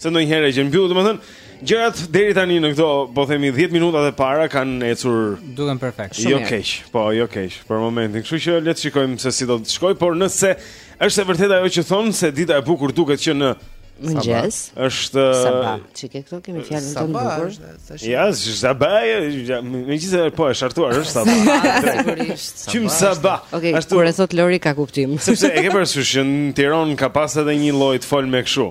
Se ndonjëherë e gjen pyllu, domethënë gjërat deri tani në këto, po themi 10 minutat e para kanë ecur duken perfekt. Jo keq, po jo keq për momentin. Kështu që le të shikojmë se si do të shkojë, por nëse është e vërtetë ajo që thonë se dita e bukur duket që në mëngjes. Është sabah, çik këtu kemi fjalën tonë bukur. Ja, sabah, mëngjesi po e shartuar është sabah. Sigurisht. Çim sabah. Okej, kur e thot Lori ka kuptim. Sepse e ke parasysh që në Tiranë ka pas edhe një lloj të folme kështu.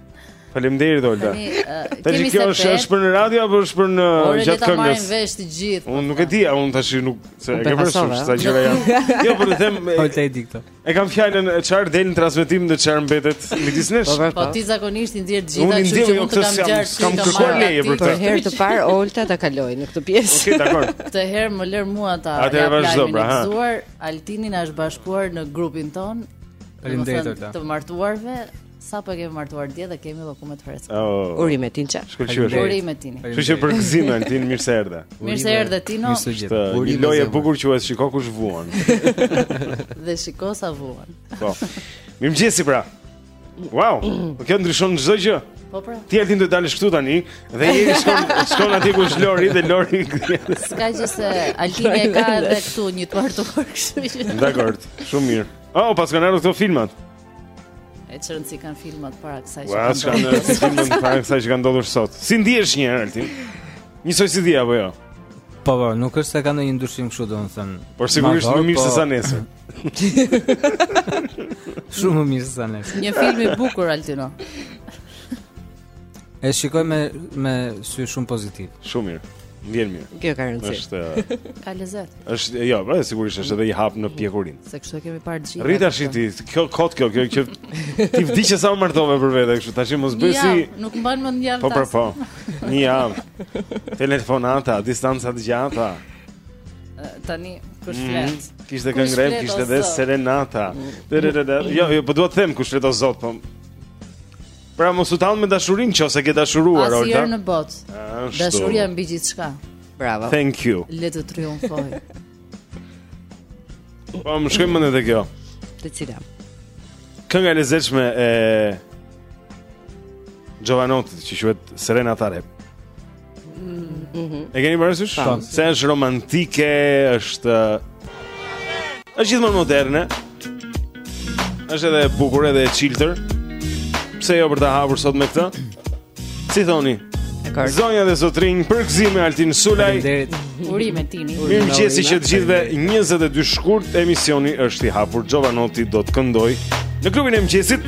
Faleminderit Olta. Tash kjo është është për në radio apo është për në gjatë këngës? Unë s'e marr vesh të gjithë. Unë nuk e di, unë tash nuk se e ke përsëri sa gjëra janë. Jo, por të them Olta e di këto. E kam fjalën e çfarë del në transmetim dhe çfarë mbetet midis nesh. Po, po ti zakonisht i ndjer gjithë ato që mund të kam gjerë. Kam kërkuar leje për këtë. Për herë të parë Olta ta kaloi në këtë pjesë. Okej, dakord. Këtë herë më lër mua ta. Atëherë vazhdo pra. Altini na është bashkuar në grupin tonë. Faleminderit. Të martuarve Sapo e kemi martuar dje dhe kemi llokumet e freskëta. Oh. Urime Tinçe. Shkëlqyesh. Urime Tini. Kështu që për gëzim Altin, mirë se erdhe. Mirë se erdhe Tino. Mirë se ju gjeta. Urime. Lojë e bukur quhet shiko kush vuan. dhe shiko sa vuan. Po. Mirëmëngjes pra. Wow, po kjo ndryshon çdo gjë. Po pra. Ti Altin do të dalësh këtu tani dhe je shkon shkon aty ku është Lori dhe Lori. S'ka gjë se Altini e ka edhe këtu një tortë kështu. Dakord, shumë mirë. Oh, pas kanë ardhur këto filmat. E çfarë rëndësie kanë filmat para kësaj që ka ndodhur. Kanë rëndësi filmat para kësaj që ka ndodhur sot. Si ndihesh një herë ti? Njësoj si dje apo jo? Po po, nuk është se ka ndonjë ndryshim kështu domethënë. Por sigurisht më mirë po... se sa nesër. Shumë më mirë se sa nesër. Një film i bukur Altino. E shikoj me me sy shumë pozitiv. Shumë mirë. Ndihem mirë. Kjo ka rëndësi. Është eh, ka lezet. Është jo, pra sigurisht është edhe një hap në pjekuri. Se kështu e kemi parë gjithë. Rita shiti, kjo kot kjo, kjo që ti vdiqe sa u martove për vete kështu, tash mos bëj si. Jo, nuk mban mend javë. Po, po, po. Një javë. Telefonata, distanca të gjata. Eh, tani kush mhm. flet? Kishte këngë, kishte dhe serenata. Jo, jo, po duhet të them kush flet o zot, po Pra mos u tall me dashurinë nëse ke dashuruar Olta. Asnjëherë në botë. Dashuria mbi gjithçka. Bravo. Thank you. Le të triumfojë. Po më shkoi mendja te kjo. Te cila? Kënga e lezetshme e Jovanotit, që quhet Serenata Rap. Mhm. E keni parasysh? Po. Se është romantike, është është gjithmonë moderne. Është edhe e bukur edhe e çiltër. Pse jo për ta hapur sot me këtë? Si thoni? Zonja dhe zotërinj, përgëzime Altin Sulaj. Urime Tini. Mirëmëngjesi të gjithëve 22 shkurt emisioni është i hapur. Jovanoti do të këndojë në klubin e mëngjesit.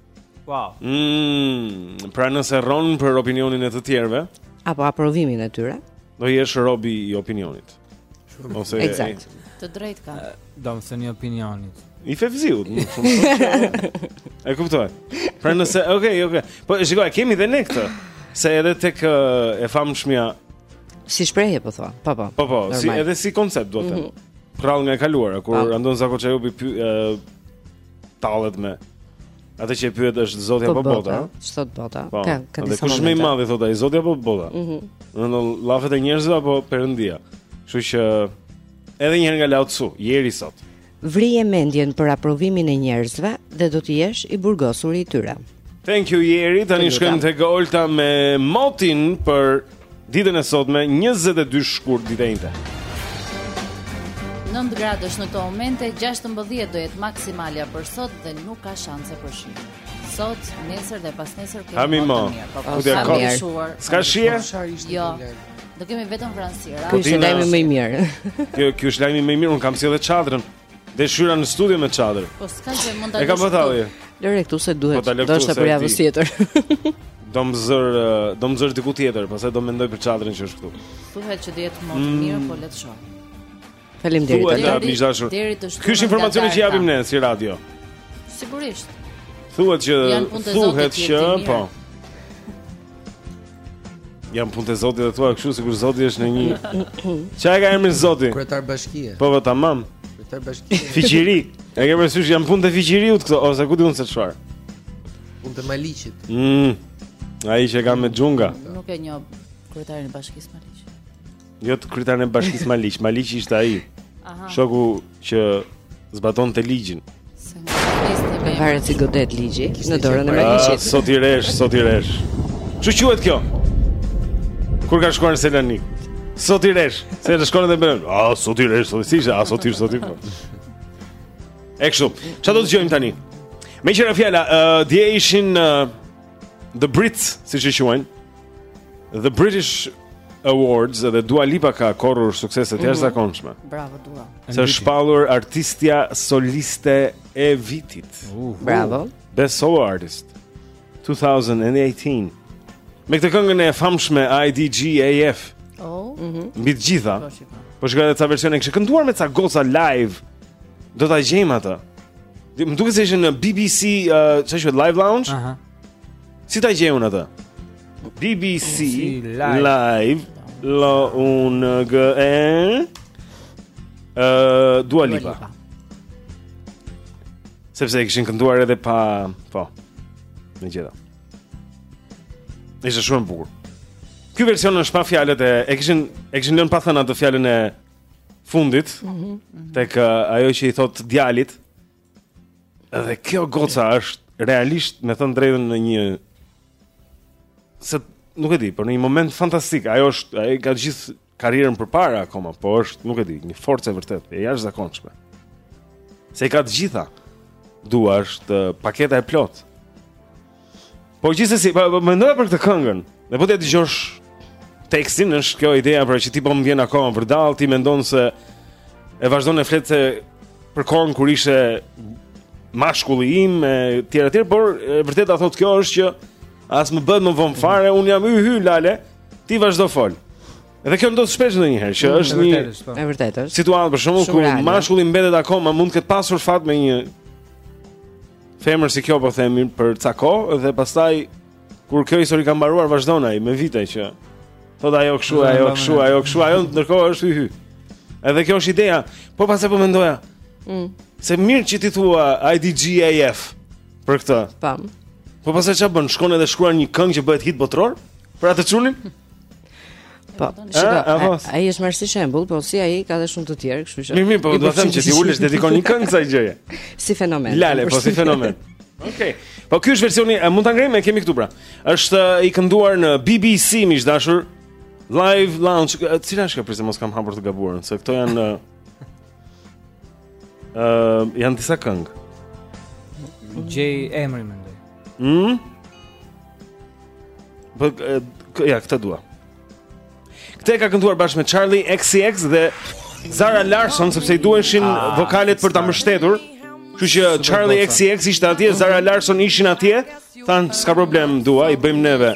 Wow. Mm, pra nëse rron për opinionin e të tjerëve, apo aprovimin e tyre, do jesh robi i opinionit. Ose Eksakt. Të drejtë ka. Do të thënë opinionit. I fevziut, më shumë. e kuptoj. Pra nëse, okay, okay. Po shikoj, kemi dhe ne këtë. Se edhe tek e famshmja si shprehje po thua. Po po. Po po, si edhe si koncept do të. Mm -hmm. Prrallë nga e kaluara kur pa. Po. Andon Zako Çajupi tallet me atë që e pyet është Zoti apo po bota? Ç'thot bota? Po. Ka ka disa. Kush më i madh i thotë ai Zoti apo bota? Ëh. Mm Në -hmm. llafet e njerëzve apo Perëndia. Kështu që edhe një herë nga Lao Tzu, Jeri sot. Vrije mendjen për aprovimin e njerëzve dhe do të jesh i burgosur i tyre. Thank you Jeri, tani shkojmë tek Olta me motin për ditën e sotme 22 shkurt ditë e enjte. 9 gradë është në këto momente, 16 do jetë maksimalja për sot dhe nuk ka shanse për shi sot, nesër dhe pas nesër kemi Hami më. Po të ka shuar. S'ka shi? Jo. Do kemi vetëm vranësira. Ky është lajmi më i mirë. Ky ky është lajmi më i mirë, un kam sjellë çadrën. Dhe hyra në studio me çadër. Po s'ka gjë mund ta lësh. E kam thënë. Lëre këtu se duhet. Po duhet për javën tjetër. Do më zër, do më zër diku tjetër, pastaj do mendoj për çadrën që është këtu. Thuhet që diell më mm. mirë, po le të shoh. Faleminderit. Thuhet ta miq të dashur. Ky është informacioni që japim ne si radio. Sigurisht. Thuhet që thuhet që po. Janë punë të Zotit dhe thua kështu sikur zoti është në një. Ça e ka emrin zoti? Kryetar bashkie. Po po tamam. Kryetar bashkie. Fiqiri. E ke parasysh janë punë të Fiqiriut këto ose ku di unë se çfarë? Punë të Maliqit. Mm. Ai që e ka me xhunga. Nuk e njoh kryetarin e bashkisë Maliq. Jo te kryetari e bashkisë Maliq, Maliq ishte ai. Aha. Shoku që zbatonte ligjin. Në varet si godet ligji në dorën e Maliqit. Ah, sot i resh, sot i resh. Ç'quhet kjo? Kur ka shkuar në Selanik? Sot i resh, se në shkollën e bën. Ah, sot i resh, sot i sishë, ah, sot i sot i. Po. Eksi, çfarë do të dëgjojmë tani? Meqë ra fjala, uh, dje ishin uh, The Brits, siç i quajnë The British Awards edhe Dua Lipa ka korrur suksese të mm -hmm. jashtëzakonshme Bravo Dua Se është shpallur artistja soliste e vitit uh, uh. Bravo Best Solo Artist 2018 Me këtë këngën e famshme IDGAF oh. mm -hmm. Mbi të gjitha Po shikoja dhe ca versione kishte kënduar me ca goca live Do ta gjejmë atë Më duket se ishin në BBC, uh, që është Live Lounge? Aha. Si ta gjej un atë? BBC, BBC Live, Live Lounge uh, Dua Lipa. Lipa. Sepse e kishin kënduar edhe pa, po. Megjithatë. Ishte shumë e bukur. Ky version është pa fjalët e e kishin e kishin lënë pa thënë atë fjalën e fundit mm -hmm. tek uh, ajo që i thotë djalit. Dhe kjo goca është realisht me thënë të drejtën në një se nuk e di, por në një moment fantastik. Ajo është e ka gjithë karrierën përpara akoma, po është, nuk e di, një forcë e vërtetë, e jashtëzakonshme. Se i ka të gjitha. Dua është paketa e plotë. Po gjithsesi, po, po mendoja për këtë këngën. Dhe po ta dëgjosh tekstin, është kjo ideja pra që ti po më vjen akoma vërdallë, ti mendon se e vazhdon e flet për kohën kur ishe mashkulli im e tjera e tjera, por e vërteta thotë kjo është që as më bëhet vonë fare, un jam hy hy lale, ti vazhdo fol. Dhe kjo ndodh shpesh ndonjëherë që mm, është një po. e vërtetë. Situatë për shembull ku mashkulli mbetet akoma mund të ketë pasur fat me një Femër si kjo po themi për ca kohë dhe pastaj kur kjo histori ka mbaruar vazhdon ai me vite që thotë ajo kshu, ajo kshu, ajo kshu, ajo ndërkohë është hyhy. Edhe kjo është ideja. Po pastaj po mendoja. Mm. Se mirë që ti i thua IDGAF për këtë. Po. Po pastaj ça bën? Shkon edhe shkruan një këngë që bëhet hit botëror për atë çunin? Po, shiko, ai është marrë si shembull, po si ai ka dhe shumë të tjerë, kështu që. Mirë, mirë, po do të them që ti ulesh dedikon një këngë kësaj gjëje. Si fenomen. Lale, po si fenomen. Okej. Po ky është versioni, mund ta ngrejmë, e kemi këtu pra. Është i kënduar në BBC miq të dashur. Live Lounge, cila është kjo se mos kam hapur të gabuar, se këto janë Ëm uh, janë disa këngë. Gjej emrin mendoj. Hm? Po ja këtë dua. Këtë e ka kënduar bashkë me Charli XCX dhe Zara Larsson sepse i duheshin ah, vokalet për ta mbështetur. Kështu që Charli XCX ishte atje, Zara Larsson ishin atje. Thanë s'ka problem, dua, i bëjmë neve.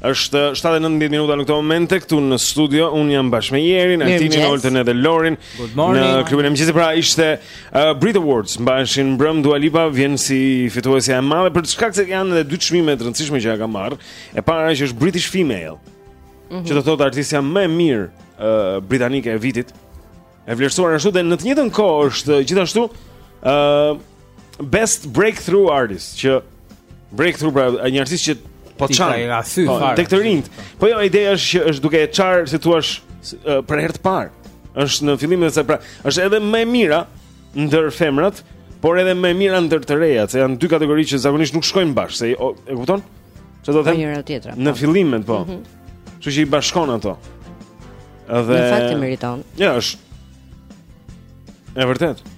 Është 7:09 minuta në këtë moment këtu në studio. Un jam bashkë me Jerin, Altinin, Oltën dhe Lorin. Në klubin e mëngjesit pra ishte uh, Brit Awards, mbaheshin mbrëm Dua Lipa vjen si fituesja e madhe për shkak se janë edhe dy çmime të rëndësishme që ajo ka marrë. E para që është British Female. Mm -hmm. Që do të thotë artistja më e mirë uh, britanike e vitit. E vlerësuar ashtu dhe në të njëjtën kohë është gjithashtu ë uh, Best Breakthrough Artist që Breakthrough pra një artist që po çan. Po, tek të rinjtë. Po jo, ideja është që është duke e çarë si thua uh, për herë të parë. Është në fillim edhe pra, është edhe më e mira ndër femrat, por edhe më e mira ndër të rejat, se janë dy kategori që zakonisht nuk shkojnë bashkë, se e kupton? Çfarë do të them? Në fillimet po. Mm -hmm. Kështu që i bashkon ato. Edhe Në fakt e meriton. Ja, është. E vërtetë.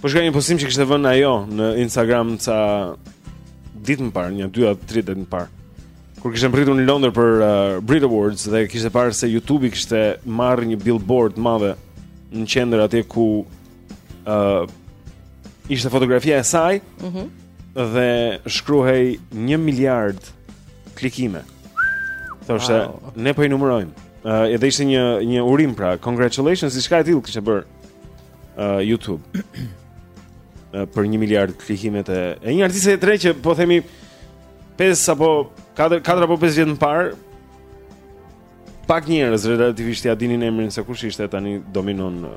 Po shikoja një postim që kishte vënë ajo në Instagram ca ditë më parë, një 2 apo 3 ditë më parë. Kur kishte mbërritur në Londër për uh, Brit Awards dhe kishte parë se YouTube-i kishte marrë një billboard të madhe në qendër atje ku ë uh, ishte fotografia e saj. Mhm. Mm dhe shkruhej 1 miliard klikime. Thoshte, wow. ne po i numërojmë. Ë, uh, edhe ishte një një urim pra, congratulations, diçka e tillë kishte bërë. Ë uh, YouTube. uh, për 1 miliard klikimet e e një artisteje të re që po themi 5 apo 4 4 apo 5 vjet më parë pak njerëz relativisht ia dinin emrin se kush ishte tani dominon në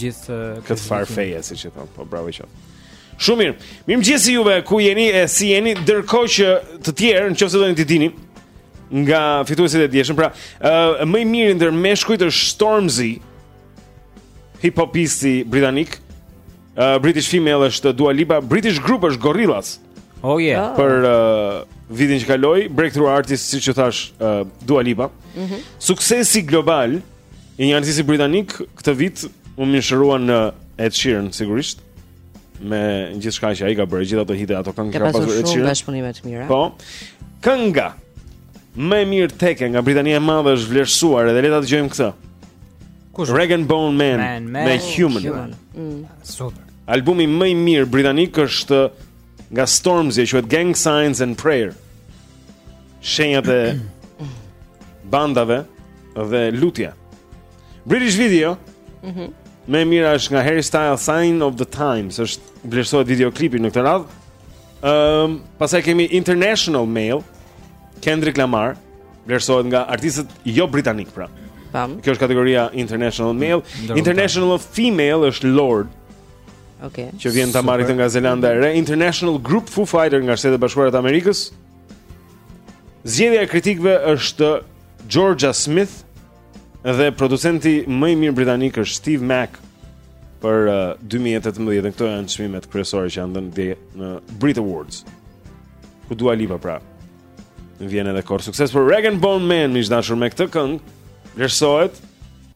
gjithë këtë farfeje siç e thonë po bravo qoftë Shumë mirë. Mirëmëngjes juve, ku jeni e si jeni, ndërkohë që të tjerë, në qoftë se doni të dini nga fituesit e djeshëm, pra, ë më i miri ndër meshkujt është Stormzy, hip hopisti britanik. Ë British female është Dua Lipa, British group është Gorillaz. Oh yeah. Oh. Për uh, vitin që kaloi, Breakthrough Artist siç ju thashë, uh, Dua Lipa. Mm -hmm. Suksesi global I një artisti britanik këtë vit u mishërua në Ed Sheeran sigurisht me gjithçka që ai ka bërë, gjithë ato hite, ato këngë që ka pasur Ed Sheeran. Ka pasur shumë bashkëpunime të mira. Po. Kënga më e mirë teke nga Britania e Madhe është vlerësuar edhe le ta dëgjojmë këtë. Kush? Rag'n'Bone Man, man, man me Human. human. Mm. Super. Albumi më i mirë britanik është nga Stormzy, quhet Gang Signs and Prayer. Shenjat e bandave dhe lutja. British Video. Mhm. Mm Më e mira është nga Harry Styles Sign of the Times, është vlerësohet videoklipi në këtë radhë. Ehm, um, pastaj kemi International Male, Kendrick Lamar, vlerësohet nga artistët jo britanik pra. Tam. Kjo është kategoria International Male. International Female është Lorde. Okej. Okay. Që vjen ta marrë këtë nga Zelanda e Re, International Group Foo Fighters nga Shtetet e Bashkuara të Amerikës. Zgjedhja e kritikëve është Jorja Smith dhe producenti më i mirë britanik është Steve Mac për uh, 2018-ën. Këto janë çmimet kryesore që janë dhënë dje në Brit Awards. Ku Dua Lipa pra. Vjen edhe korr sukses por Rag'n'Bone Man, miq të dashur me këtë këngë. Vlerësohet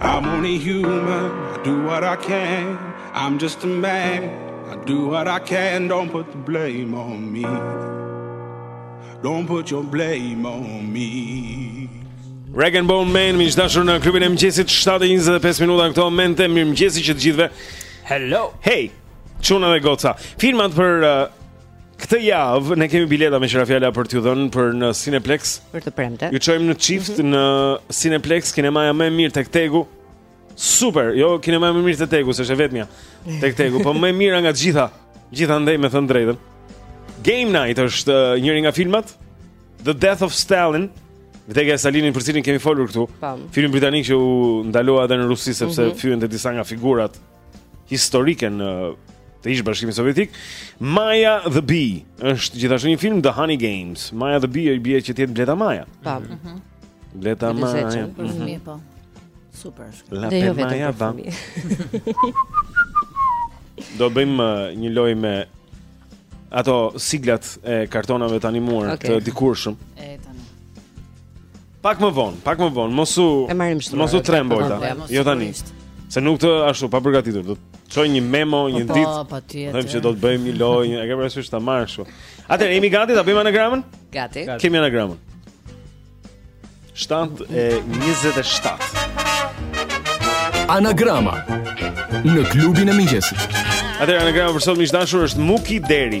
I'm only human, I do what I can I'm just a man, I do what I can Don't put the blame on me Don't put your blame on me Rag and Bone Man, miq të dashur në klubin e mëngjesit 7.25 minuta në këto momente Mirëmëngjesi që të gjithëve Hello Hey, çuna dhe goca Filmat për uh, Këtë javë ne kemi bileta me që ra fjala për t'ju dhënë për në Cineplex. Për të premte. Ju çojmë në çift mm -hmm. në Cineplex, kinemaja më e mirë tek Tegu. Super, jo kinemaja më e mirë tek Tegu, s'është vetmja. Tek Tegu, po më e mira nga të gjitha. Gjithandej me thënë të drejtën. Game Night është uh, njëri nga filmat The Death of Stalin. Vdekja e Stalinit për cilin kemi folur këtu. Film britanik që u ndalua edhe në Rusi sepse mm -hmm. fyente disa nga figurat. historike në ish bashkimin sovjetik. Maya the Bee është gjithashtu një film The Honey Games. Maya the Bee i bie që të jetë Bleta Maya. Pa. Mm -hmm. Bleta Maya. Bleta Maya. Mm -hmm. Po. Super. La jo Bleta Maya va. Do bëjmë uh, një lojë me ato siglat e kartonave të animuar okay. të dikurshme. E, Pak më vonë, pak më vonë, mos u mos u tremb Bojta. Jo tani. Se nuk të ashtu pa përgatitur, do të çoj një memo po, një po, ditë. Po, patjetër. Them që do të bëjmë një lojë, një, e ke parasysh ta marr kështu. Atëherë jemi gati ta bëjmë anagramën? Gati. Kemi anagramën. 7 e 27. Anagrama në klubin e mëngjesit. Atëherë anagrama për sot miq të dashur është Muki Deri.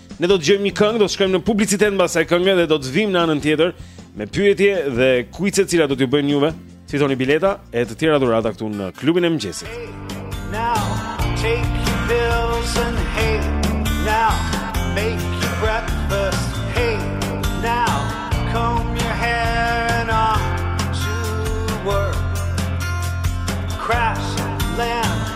Ne do të dëgjojmë një këngë, do të shkojmë në publicitet mbas asaj kënge dhe do të vijmë në anën tjetër me pyetje dhe kuice të cilat do t'ju bëjnë juve, fitoni bileta e të tjera dhurata këtu në klubin e mëngjesit. Hey, now, take your pills and hey, now, make your breakfast, hey, now, comb your hair and off to work, crash and land,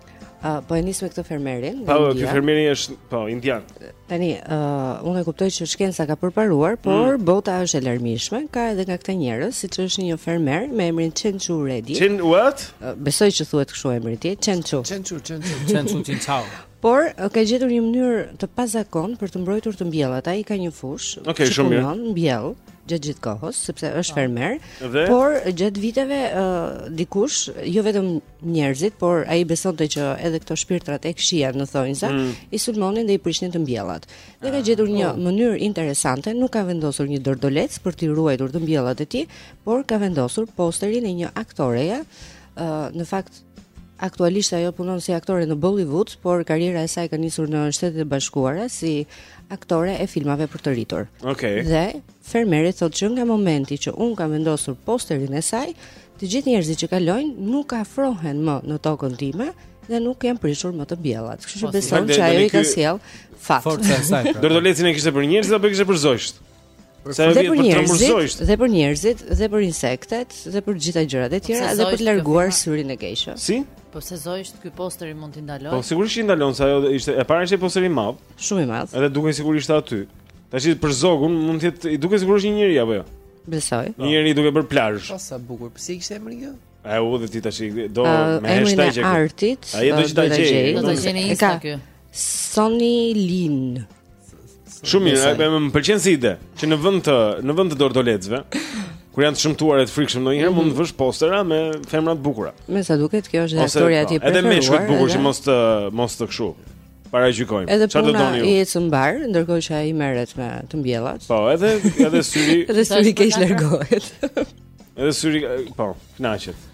Uh, po e nis me këtë fermerin Po, ky fermeri është, po, indian Tani, uh, unë e kuptoj që shkenca ka përparuar mm. Por mm. bota është e larmishme Ka edhe nga këta njerëz Siç është një fermer me emrin Chenchu Reddy Chen what? Uh, besoj që thuhet kështu emri i tij Chenchu Chenchu, Chenchu Chenchu, Chenchu Por uh, ka gjetur një mënyrë të pazakontë për të mbrojtur të mbjellat. Ai ka një fushë okay, që punon mbjell gjatë gjithë kohës, sepse është ah. fermer, dhe... por gjatë viteve uh, dikush, jo vetëm njerëzit, por ai besonte që edhe këto shpirtrat e këqija në thonjza mm. i sulmonin dhe i prishnin të mbjellat. Dhe ka ah, gjetur një oh. mënyrë interesante, nuk ka vendosur një dordolec për të ruajtur të mbjellat e tij, por ka vendosur posterin e një aktoreje, ë uh, në fakt aktualisht ajo punon si aktore në Bollywood, por karriera e saj ka nisur në Shtetet e Bashkuara si aktore e filmave për të rritur. Okej. Okay. Dhe fermeri thotë që nga momenti që unë kam vendosur posterin e saj, Të gjithë njerëzit që kalojnë nuk afrohen më në tokën time dhe nuk janë prishur më të mbjellat. Kështu që po, beson që ajo i ka sjellë fat. Forca e saj. Pra. Dordolecin e kishte për njerëzit apo e kishte për zogjtë? Se edhe për njerëzit, dhe për njerëzit, dhe për insektet, dhe për të gjitha gjërat e tjera, dhe për të larguar syrin e keq. Si? Po se zogjtë ky posteri mund t'i ndalojë. Po sigurisht që i ndalon se ajo ishte e para ishte posteri i madh. Shumë i madh. Edhe duket sigurisht ishte aty. Tash për zogun mund të jetë i duket sigurisht një njeri apo jo. Besoj. Njeri duke bërë plazh. Po sa bukur. Po si e kishte emrin kjo? A e u dhe ti tash do uh, me hashtag që. Artit. Ai do të ta gjejë. Do ta gjejë në Insta ky. Sunny Leone. Shumë mirë, ai më pëlqen si ide, që në vend të në vend të dordolecëve, që janë të shëmtuar e të frikshëm ndonjëherë mm -hmm. mund të vësh postera me femra të bukura. Me sa duket kjo është historia e tij e preferuar. Edhe meshkuj të bukur që mos të mos të kshu. Paragjykojmë. Edhe Çfarë do puna doni ju? i ecën mbarë, ndërkohë që ai merret me të mbjellat. Po, edhe edhe syri, Dhe syri i keq largohet. edhe syri, po, kënaqet.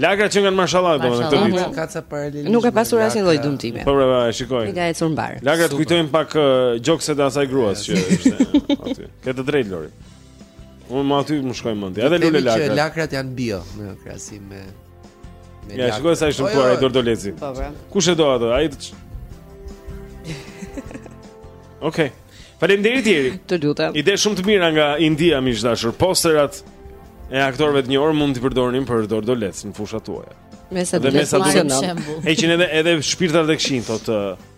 Lakrat që kanë mashallah domethënë këtë Mashallah. ditë. Ka ca paralelizme. Nuk ka pasur asnjë lloj dëmtimi. Po, pra, pra, e shikoj. I ka ecur mbarë. Lakrat të Super. kujtojmë pak uh, gjokset e asaj gruas që ishte aty. Ke të drejtë Lori. Mua aty më shkoi mendja. Edhe lulelakra. Lakrat janë bio në krahasim me Ja, shikoje sa i shëmtuar ai dordoleci. Po, po. Kush e do atë? Ai të Okej. Faleminderit Jeri. Të lutem. Ide shumë të mira nga India miq të dashur. Posterat e aktoreve të njohura mund t'i përdorni për dordolec në fushat tuaja. Mesa të lëshojmë shembull. Heqin edhe edhe shpirtrat e këqij thotë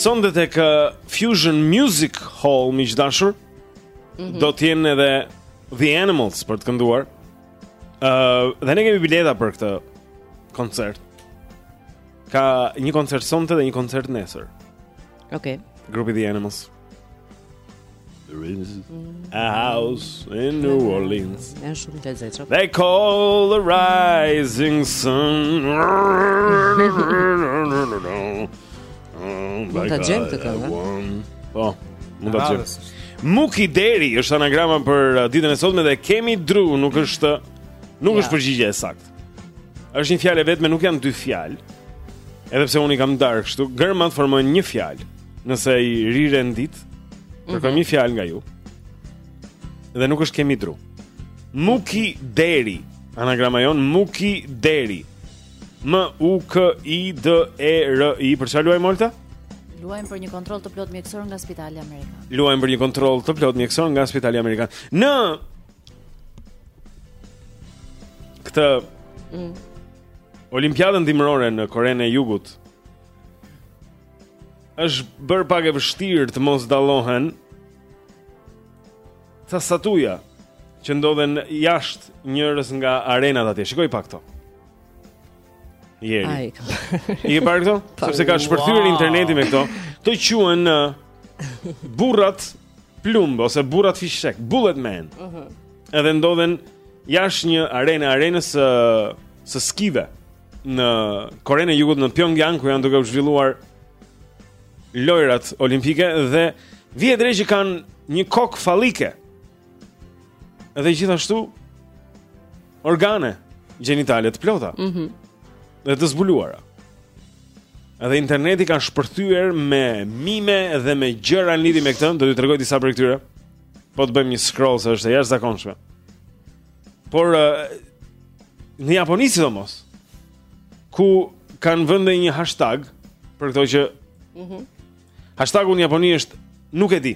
Sonde tek Fusion Music Hall, miq të dashur, mm -hmm. do të jenë edhe The Animals për të kënduar. Uh, dhe ne kemi bileta për këtë koncert. Ka një koncert sonte dhe një koncert nesër. Okej. Okay. Grupi The Animals. There is a house in New Orleans. Është shumë të zgjuar. They call the rising sun. Mund ta gjejmë këtë këngë. Po, mund ta gjejmë. Muki Deri është anagrama për uh, ditën e sotme dhe kemi dru, nuk është nuk është përgjigje e saktë. Është një fjalë vetëm, nuk janë dy fjalë. Edhe pse unë i kam ndarë kështu, gërmat formojnë një fjalë. Nëse i rirendit, mhm. kërkojmë një fjalë nga ju. Dhe nuk është kemi dru. Muki deri. Anagrama jonë Muki deri. M U K I D E R I për çfarë luajmë Olta? Luajmë për një kontroll të plotë mjekësor nga Spitali Amerikan. Luajmë për një kontroll të plotë mjekësor nga Spitali Amerikan. Në këtë mm. Olimpiadën dimërore në Korenë e Jugut. është bërë pak e vështirë të mos dallohen ca statuja që ndodhen jashtë njërës nga arenat atje. Shikoji pak këto. Jeri. I ke parë këto? Sepse ka shpërthyer wow. interneti me këto. Këto quhen uh, burrat plumb ose burrat fishek, bullet men. Ëh. Uh -huh. Edhe ndodhen jashtë një arene, arenës së uh, së skive. në Korenë e Jugut në Pyongyang ku janë duke u zhvilluar lojërat olimpike dhe vihet re që kanë një kokë fallike. Dhe gjithashtu organe gjenitale të plota. Mhm. Mm dhe të zbuluara. Edhe interneti ka shpërthyer me mime dhe me gjëra në lidhje me këtë, do t'ju tregoj disa prej këtyre. Po të bëjmë një scroll se është e jashtëzakonshme. Por në Japoni sidomos ku kanë vënë një hashtag për këto që Mhm. Mm Hashtagu në Japoni është nuk e di.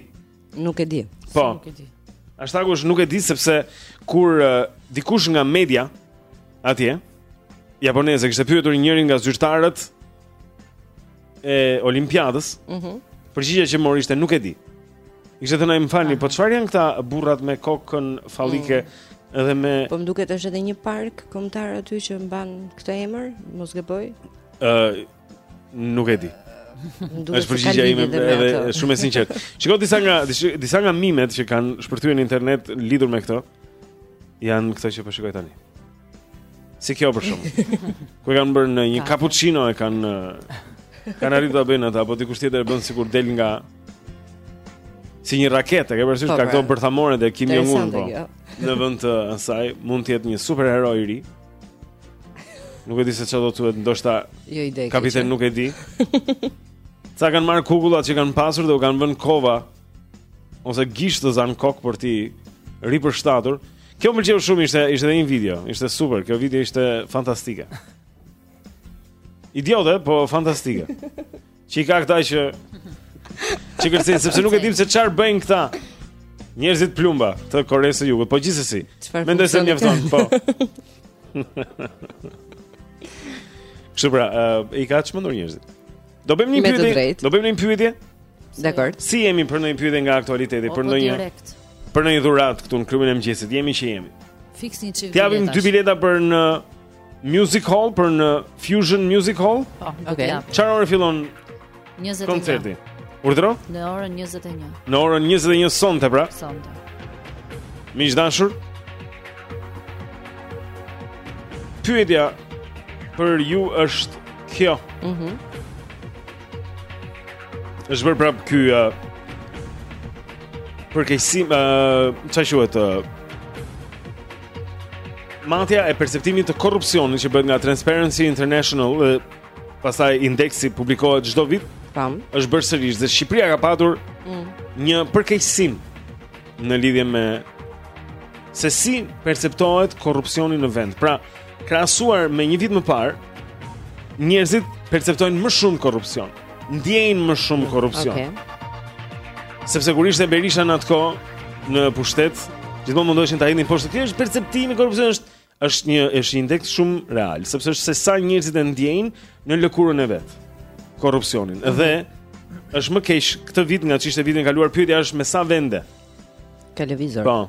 Nuk e di. Po. Nuk e di. Hashtagu është nuk e di sepse kur uh, dikush nga media atje japoneze kishte pyetur njërin nga zyrtarët e Olimpiadës. Mhm. Mm Përgjigja që mori ishte nuk e di. Kishte thënë ai më falni, po çfarë janë këta burrat me kokën fallike mm. edhe me Po më duket është edhe një park kombëtar aty që mban këtë emër, mos gaboj. Ë uh, nuk e di. Është përgjigja ime edhe shumë e sinqertë. Shikoji disa nga disa nga mimet që kanë shpërthyer në internet lidhur me këtë. Janë këto që po shikoj tani. Si kjo për shembull Ku e kanë bërë në një cappuccino e kanë Kanë arritur ta bëjnë ata apo dikush tjetër e bënë sikur del nga Si një raketë E ke parasysh po, raketë bërthamore dhe Kim Jong-un po, Në vend të asaj Mund t'jetë një superhero i ri Nuk e di se ça do quhet ndoshta jo Kapiten nuk e di Ca kanë marrë kukullat që kanë pasur dhe u kanë vënë kova ose gishtëza në kokë për t'i ripërshtatur. Kjo më pëlqeu shumë, ishte ishte një video, ishte super, kjo video ishte fantastike. Idiote, po fantastike. Që i ka këta që që kërcejnë sepse nuk e dimë se çfarë bëjnë këta. Njerëzit plumba të Koresë së Jugut, po gjithsesi. Mendoj se mjafton, po. Kështu pra, uh, i ka çmendur njerëzit. Do bëjmë një pyetje. Do bëjmë një pyetje. Dakor. Si jemi për ndonjë pyetje nga aktualiteti, për ndonjë Për ndonjë dhuratë këtu në klubin e mëngjesit, jemi që jemi. Fiks një çift. T'i japim dy bileta për në Music Hall për në Fusion Music Hall. Po, okay. Çfarë ore fillon 21. Koncerti. Urdhëro? Në orën 21. Në orën 21 sonte pra. Sonte. Miq të dashur. Pyetja për ju është Kjo. Mhm. Mm është bërë prap ky uh, përkeqësim, uh, çfarë quhet? Uh, matja e perceptimit të korrupsionit që bëhet nga Transparency International, dhe pastaj indeksi publikohet çdo vit. Tam. Është bërë sërish dhe Shqipëria ka patur mm. një përkeqësim në lidhje me se si perceptohet korrupsioni në vend. Pra, Krahasuar me një vit më parë, njerëzit perceptojnë më shumë korrupsion, ndjejnë më shumë korrupsion. Okej. Okay. Sepse kur ishte Berisha në atë kohë në pushtet, gjithmonë mundoheshin ta hidhnin poshtë. Kjo është perceptimi korrupsion është është një është një indeks shumë real, sepse është se sa njerëzit e ndjejnë në lëkurën e vet korrupsionin. Mm -hmm. Dhe është më keq këtë vit nga ç'ishte vitin e kaluar pyetja është me sa vende ka lëvizur. Po.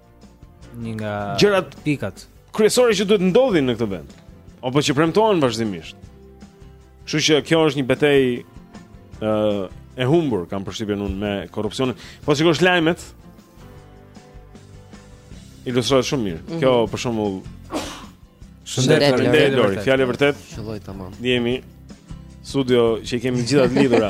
Një nga gjërat pikat kryesore që duhet ndodhin në këtë vend. Apo që premtohen vazhdimisht. Kështu që kjo është një betejë ë e humbur kam përshtypjen unë me korrupsionin. Po si shoh lajmet ilustrohet shumë mirë. Mhm. Kjo për shembull Shëndet, shëndet, Lori, fjalë e vërtetë. Qëlloi tamam. Jemi studio që i kemi të gjitha të lidhura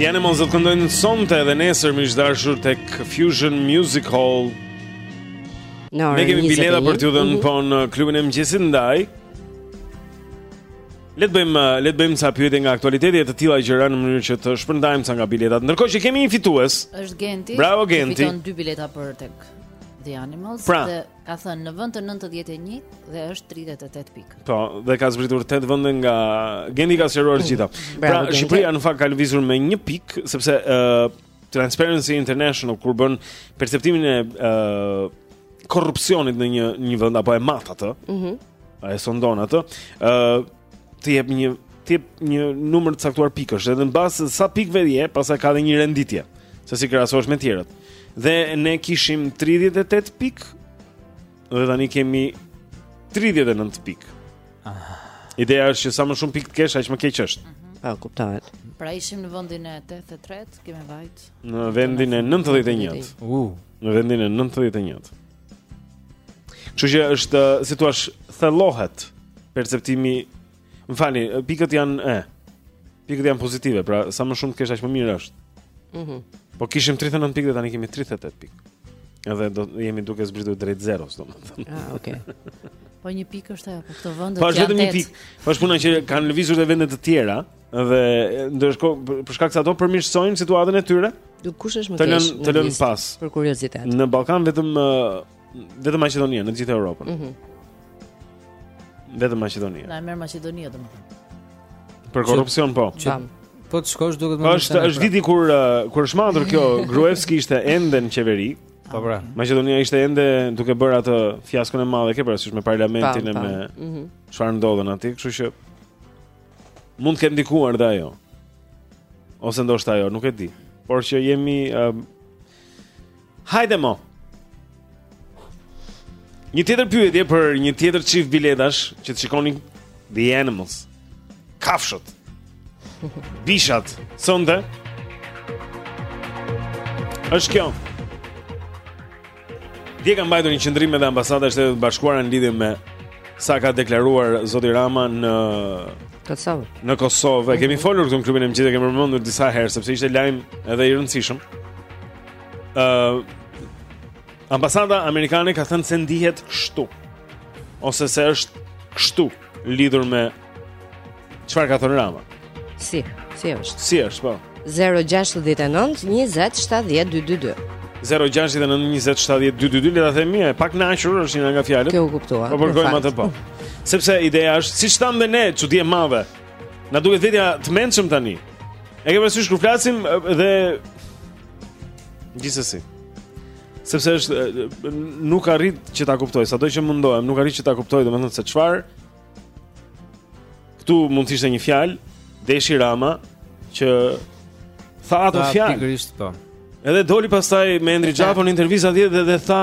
The Animals do të këndojnë sonte edhe nesër miq të dashur tek Fusion Music Hall. No, ne kemi bileta për t'jua dhënë mm -hmm. po në klubin e mëngjesit ndaj. Le të bëjmë le të bëjmë ca pyetje nga aktualiteti e të tilla gjëra në mënyrë që të shpërndajmë ca nga biletat. Ndërkohë që kemi një fitues. Është Genti. Bravo Genti. Fiton dy bileta për tek The Animals pra, dhe Ka thënë në vend të 91 dhe është 38 pikë. Po, dhe ka zbritur 8 vende nga Genti ka sqaruar të gjitha. Pra Shqipëria në fakt ka lëvizur me 1 pikë sepse uh, Transparency International kur bën perceptimin e uh, korrupsionit në një një vend apo e mat atë. Mhm. Mm e sondon atë. Ëh, uh, të jep një të jep një numër të caktuar pikësh, edhe në bazë të sa pikëve je, pastaj ka edhe një renditje, se si krahasohesh me të tjerët. Dhe ne kishim 38 pikë dhe tani kemi 39 pikë. Ah. Ideja është që sa më shumë pikë të kesh, aq më keq është. Mhm. Po, ah, kuptohet. Pra ishim në vendin e 83, kemi vajt. Në vendin e 91. U, uh. në vendin e 91. Kështu që është si thua thellohet perceptimi. Më falni, pikët janë e. Pikët janë pozitive, pra sa më shumë të kesh aq më mirë është. Mhm. Mm po kishim 39 pikë dhe tani kemi 38 pikë. Edhe jemi duke zbritur drejt zeros, domethënë. Ah, okay. Po një pikë është ajo, po këto vende po, janë. Po vetëm një pikë. Po është puna që kanë lëvizur dhe vende të tjera. Dhe ndërkohë për shkak se ato përmirësojnë situatën e tyre. Do kush është më keq? Të lënë të lënë pas. Për kuriozitet. Në Ballkan vetëm vetëm Maqedonia në të gjithë Evropën. Mhm. Mm vetëm Maqedonia. Na e merr Maqedonia domethënë. Për korrupsion po. Që, po të shkosh duket më. Po është është viti kur kur është matur kjo Gruevski ishte ende në qeveri. Po pra. Maqedonia ishte ende duke bërë atë fiaskon e madhe e ke parasysh me parlamentin e me. Mhm. Çfarë ndodhën aty, kështu që Mund të ketë ndikuar dhe ajo. Ose ndoshta ajo, nuk e di. Por që jemi um, Hajde mo. Një tjetër pyetje për një tjetër çift biletash që të shikoni The Animals. Kafshët. Bishat, sonte. Është kjo. Dje ka mbajtur një qëndrim edhe ambasada e Shteteve të Bashkuara në lidhje me sa ka deklaruar zoti Rama në Kosovë. Në Kosovë, mm -hmm. kemi folur këtu në klubin e mëngjesit, kemi përmendur disa herë sepse ishte lajm edhe i rëndësishëm. Ë uh, Ambasada amerikane ka thënë se ndihet kështu ose se është kështu lidhur me Çfarë ka thënë Rama? Si, si është? Si është, po. 069 20 70 222. 069 20 70 222, le ta them mirë, e pakënaqur është një nga fjalët. Kjo u kuptua. Po kërkojmë atë po. Sepse ideja është siç thamë dhe ne, çudi e madhe. Na duket vetja të mençëm tani. E ke parasysh kur flasim dhe gjithsesi. Sepse është nuk arrij që ta kuptoj, sado që mundohem, nuk arrij që ta kuptoj, domethënë se çfarë Këtu mund të ishte një fjalë Deshi Rama që tha ato fjalë. Pikërisht po. Edhe doli pastaj me Endri Xhafon në intervistë atje dhe dhe tha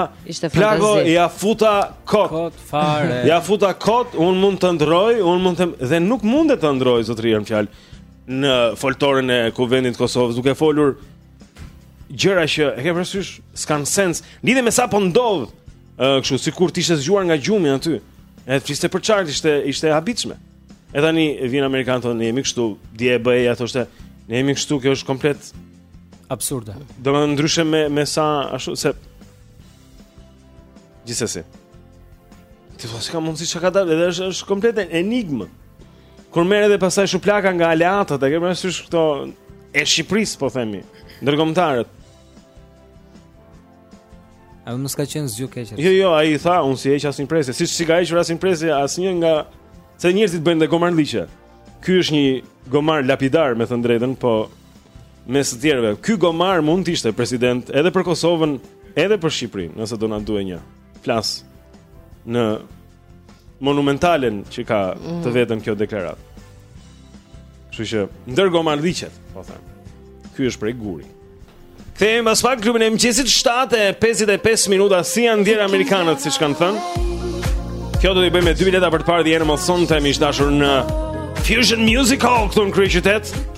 Plako ja futa kot. Kot fare. Ja futa kot, un mund të ndroj, un mund të dhe nuk mundet të ndroj zotëria fjalë në foltoren e Kuvendit të Kosovës duke folur gjëra që e ke parasysh s'kan sens. Lidhur me sa po ndodh Ë, uh, kështu sikur të ishte zgjuar nga gjumi aty. Edhe fliste përçart ishte ishte e habitshme. E tani vijnë amerikanët thonë jemi kështu, dje BE-ja thoshte ne jemi kështu, kjo është komplet absurde. Domethënë ndryshe me me sa ashtu se gjithsesi. Ti thua si ka mundsi çka ka dalë, edhe është është komplet enigmë. Kur merr edhe pastaj shuplaka nga aleatët, e ke parasysh këto e Shqipërisë po themi, ndërkombëtarët. Ajo mos ka qenë zgju keq. Jo, jo, ai i tha, unë s'i heq asnjë presje. Siç s'i ka hequr asnjë presje asnjë nga se njerëzit bëjnë dhe gomarllëqe. Ky është një gomar lapidar, me thënë të drejtën, po mes të tjerëve. Ky gomar mund të ishte president edhe për Kosovën, edhe për Shqipërinë, nëse do na duhej një. Flas në monumentalen që ka të mhm. vetëm kjo deklaratë. Kështu që ndër gomarllëqet, po them. Ky është prej guri. Kthehemi pas pak te klubi i mëngjesit 7:55 minuta si janë ndier amerikanët siç kanë thënë. Kjo do t'i bëjmë me dy bileta për të parë The Animal Song të miq të dashur në Fusion Music Hall këtu në kryeqytet.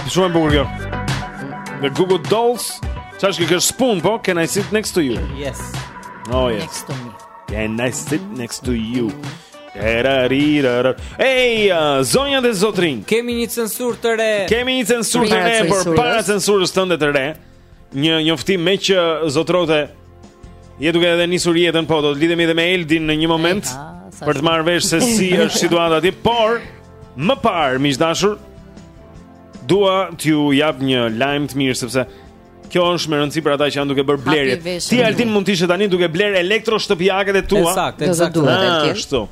Rap, shumë e bukur kjo. The Goo Goo Dolls, çfarë qe kjo Spoon po? Can I sit next to you? Yes. Oh yes. Next to me. Can I sit next to you? Terarirër. Ej, uh, zonja dhe zotërinj. Kemi një censurë të re. Kemi një censurë të re por para censurës tënde të re. Një njoftim meqë zotrote je duke edhe nisur jetën, po do të lidhemi edhe me Eldin në një moment Eha, për të marrë vesh se si është situata aty, por më parë, miq të dashur, dua t'ju jap një lajm të mirë sepse Kjo është me rëndësi për ata që janë duke bërë blerje. Ti Altin mund të ishe tani duke blerë elektroshtëpiaket e tua. Ekzakt, ekzakt. Ah, ashtu.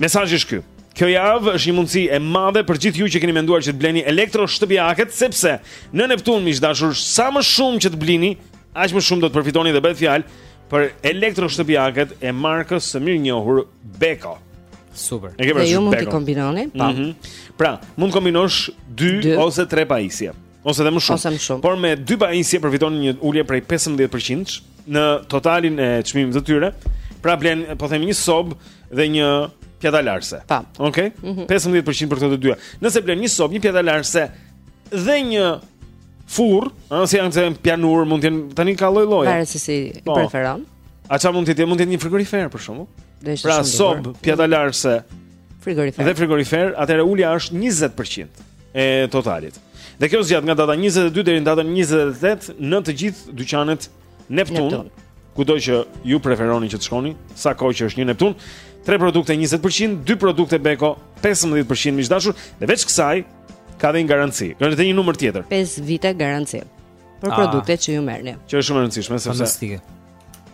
Mesazhi është ky. Kjo javë është një mundësi e madhe për gjithë ju që keni menduar që të blini elektroshtëpiaket, sepse në Neptun miq të dashur, sa më shumë që të blini, aq më shumë do të përfitoni dhe bëhet fjalë për elektroshtëpiaket e markës së mirënjohur Beko. Super. Dhe ju mund të kombinoni? Po. Mm -hmm. Pra, mund të kombinosh 2 ose 3 pajisje. ose edhe më shumë. Ose më shumë. Por me dy pajisje përfiton një ulje prej 15% në totalin e çmimit të tyre. Pra blen, po themi një sobë dhe një pjatalarëse. Po. Okej. Okay? Mm -hmm. 15% për këto të dyja. Nëse blen një sobë, një pjatalarëse dhe një furrë, ëh, si janë të pianur, mund të jenë tani ka lloj-lloj. Varet se si i po. preferon. A ça mund të jetë? Mund të jetë një frigorifer për shkakun. Pra sobë, pjatalarëse, Frigorifer. Dhe frigorifer, atëherë ulja është 20% e totalit. Dhe kjo zgjat nga data 22 deri në datën 28 në të gjithë dyqanet Neptun. Neptun. Kudo që ju preferoni që të shkoni, sa kohë që është një Neptun, 3 produkte 20%, 2 produkte Beko 15% miq të dashur, dhe veç kësaj ka dhe një garanci. Ka edhe një numër tjetër. 5 vite garanci për ah. produktet që ju merrni. Që është shumë e rëndësishme sepse fantastike.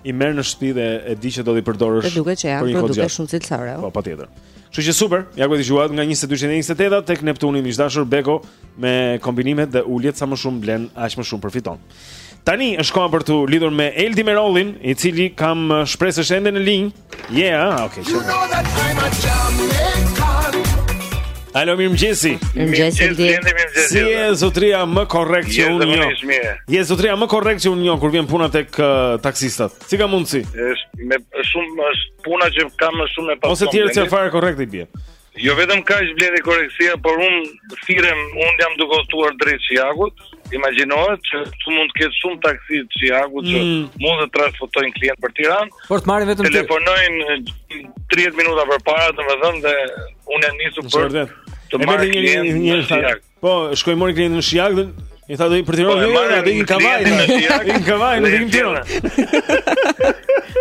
i merr në shtëpi dhe e di që do t'i përdorësh. Të duket që janë produkte shumë cilësore. Po, patjetër. Kështu që super, ja ku e dëgjuat nga 2228 tek Neptuni miq të dashur Beko me kombinimet dhe uljet sa më shumë blen, aq më shumë përfiton. Tani është koha për t'u lidhur me Eldi Merollin, i cili kam shpresë se është ende në linjë. Yeah, okay. Sure. Alo, mirëmëngjesi Mirëmëngjesi, mirëmëngjesi Ti je zotëria më korrekt që unë njoh Je zotëria më korrekt që unë njoh Kur vjen puna tek taksistat Si ka mundësi? Është me shumë është puna që kam më shumë pasion Ose të tjerët s'janë fare korrekt i bie Jo vetëm kaq Blendi korrektësia, por un thirrem, un jam duke udhëtuar drejt Shijakut. Imagjinohet që aty mund të ketë shumë taksi të Shijakut që mm. mund të transportojnë klientë për Tiranë. Por të marrin vetëm, të telefonojnë 30 minuta përpara, domethënë dhe un jam nisur për të marrë një një Po, shkoi mori klientin në Shijak dhe i tha do i për Tiranë po, jo, atë në Kavajë. Në Kavajë në tim tjetër.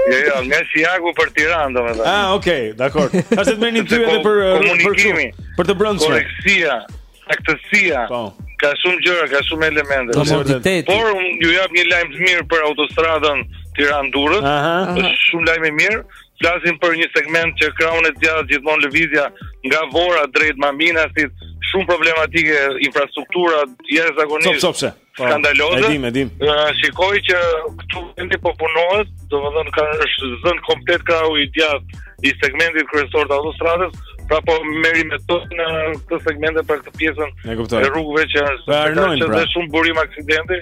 Jo, jo, nga Shijaku për Tiranë domethënë. Ah, okay, dakor. Tash të merrni ty edhe për uh, komunikimi, për të brendshme. Korrektësia, saktësia. Po. Ka shumë gjëra, ka shumë elemente. Komoditet. Por ju jap një lajm të mirë për autostradën Tiranë-Durrës. Është shumë lajm i mirë. Flasim për një segment që krahun e djathtë gjithmonë lëvizja nga Vora drejt Maminasit, shumë problematike infrastruktura jashtëzakonisht. Copë copë. Po, skandaloze. E dimë, e dimë. Shikoj që këtu vendi po punohet, domethënë ka është zënë komplet krahu i djathtë i segmentit kryesor të autostradës, pra po meremetohet këtë segment e për këtë pjesën e rrugëve që është pra, pra. shumë burim aksidenti.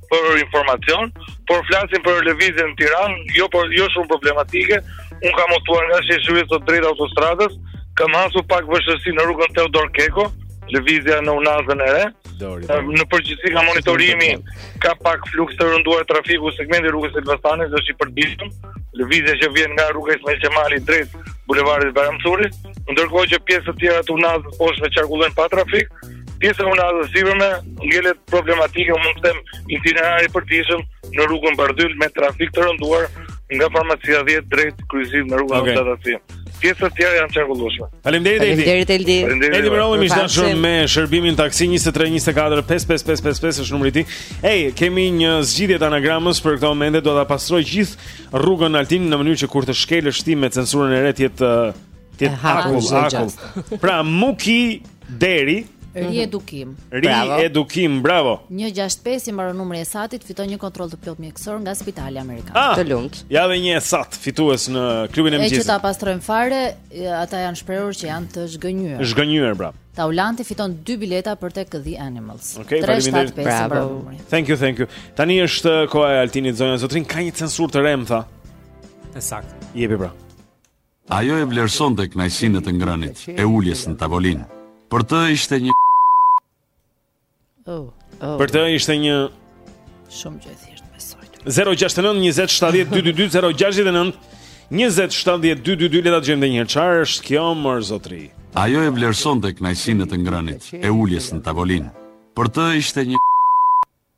për informacion, por flasim për lëvizjen në Tiranë, jo por jo shumë problematike. Un kam udhëtuar nga sheshi sot drejt autostradës, kam hasur pak vështirësi në rrugën Teodor Keko, lëvizja në Unazën e Re. Dori, dori. Në përgjithësi nga monitorimi ka pak fluks të rënduar trafiku segmenti i rrugës së Elbasanit është i përditshëm. Lëvizja që vjen nga rruga Ismail Qemali drejt bulevardit Bajram Curri, ndërkohë që pjesë të tjera të Unazës poshtë qarkullojnë pa trafik. Pjesa e unazës së sipërme ngelet problematike, mund të them, itinerari i përditshëm në rrugën Bardhyl me trafik të rënduar nga farmacia 10 drejt kryqëzimit me rrugën okay. Tataci. Pjesët e tjera janë të qarkullueshme. Faleminderit Edi. Faleminderit Eldi. Edi Bravo na ndan shumë me shërbimin taksi 23 24 55555 është numri i tij. Ej, kemi një zgjidhje të anagramës për këtë moment do ta pastroj gjithë rrugën Altin në mënyrë që kur të shkelësh ti me censurën e retit uh, Ti haku, haku. Pra Muki Deri mhm. Riedukim. Riedukim, bravo. 165 i mbaron numri i Satit, fiton një kontroll të plotë mjekësor nga Spitali Amerikan. Ah, të lumtë. Ja dhe një Sat fitues në klubin e mëngjesit. Ne që ta pastrojmë fare, ata janë shprehur që janë të zhgënjyer. Zhgënjyer, bravo. Taulanti fiton dy bileta për tek The Animals. Okej, okay, faleminderit. Bravo. Thank you, thank you. Tani është koha e Altinit zonja zotërinj, ka një censurë të re, më tha. E saktë. Jepi pra. Ajo e vlerësonte kënaqësinë e të ngrënit, e uljes në tavolinë. Për të ishte një Oh, oh. Për të ishte një shumë gjë e thjeshtë me sojt. 069 20 70 222 069 20 70 222 le ta dëgjojmë edhe një herë çfarë është kjo mor zotëri. Ajo e vlerësonte kënaqësinë e të ngrënit, e uljes në tavolinë. Për të ishte një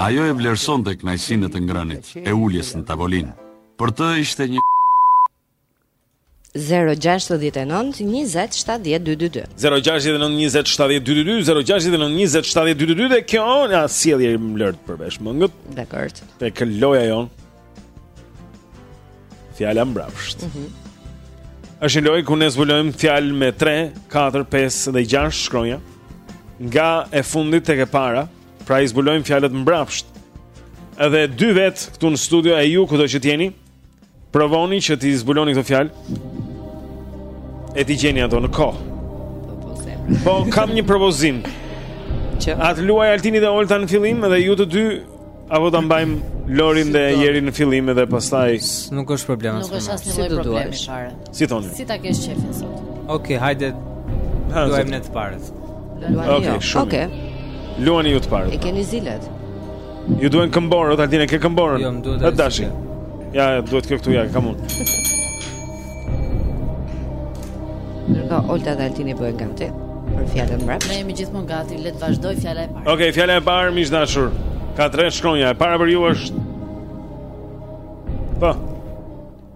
Ajo e vlerësonte kënaqësinë e të ngrënit, e uljes në tavolinë. Për të ishte një 069 20 70 222 069 20 70 222 069 20 70 222 Dhe kjo nga sjellje më lart përvesh mëngët Dakord Tek loja jonë Fjala mbrapsht mm -hmm. Është lojë ku ne zbulojmë fjalë me 3, 4, 5 dhe 6 shkronja Nga e fundit tek e para Pra i zbulojmë fjalët mbrapsht. Edhe dy vetë këtu në studio e ju kudo që jeni, provoni që t'i zbuloni këto fjalë. E t'i gjeni ato në kohë. Po kam një propozim. Që a të luajë Altini dhe Olta në fillim dhe ju të dy apo ta mbajmë Lorin dhe Jerin në fillim edhe pastaj. Nuk është problem. Nuk është asnjë problem fare. Si thoni? Si ta kesh qejfin sot? Okej, okay, hajde. Luajmë ne të parët. Luani okay, jo. Shumë. Okej. Okay. Luani ju të parët. E keni zilet. Ju duhen këmborë, Altini e ke këmborën. Jo, më duhet. Të dashi. Ja, duhet kjo këtu ja, kam unë. Ndërkaq, Olta dhe Altini bëhen gati për fjalën mbrapsht. Ne jemi gjithmonë gati, le të vazhdojë fjala e parë. Okej, okay, fjala e parë, miq të dashur. Ka tre shkronja, e para për ju është... P.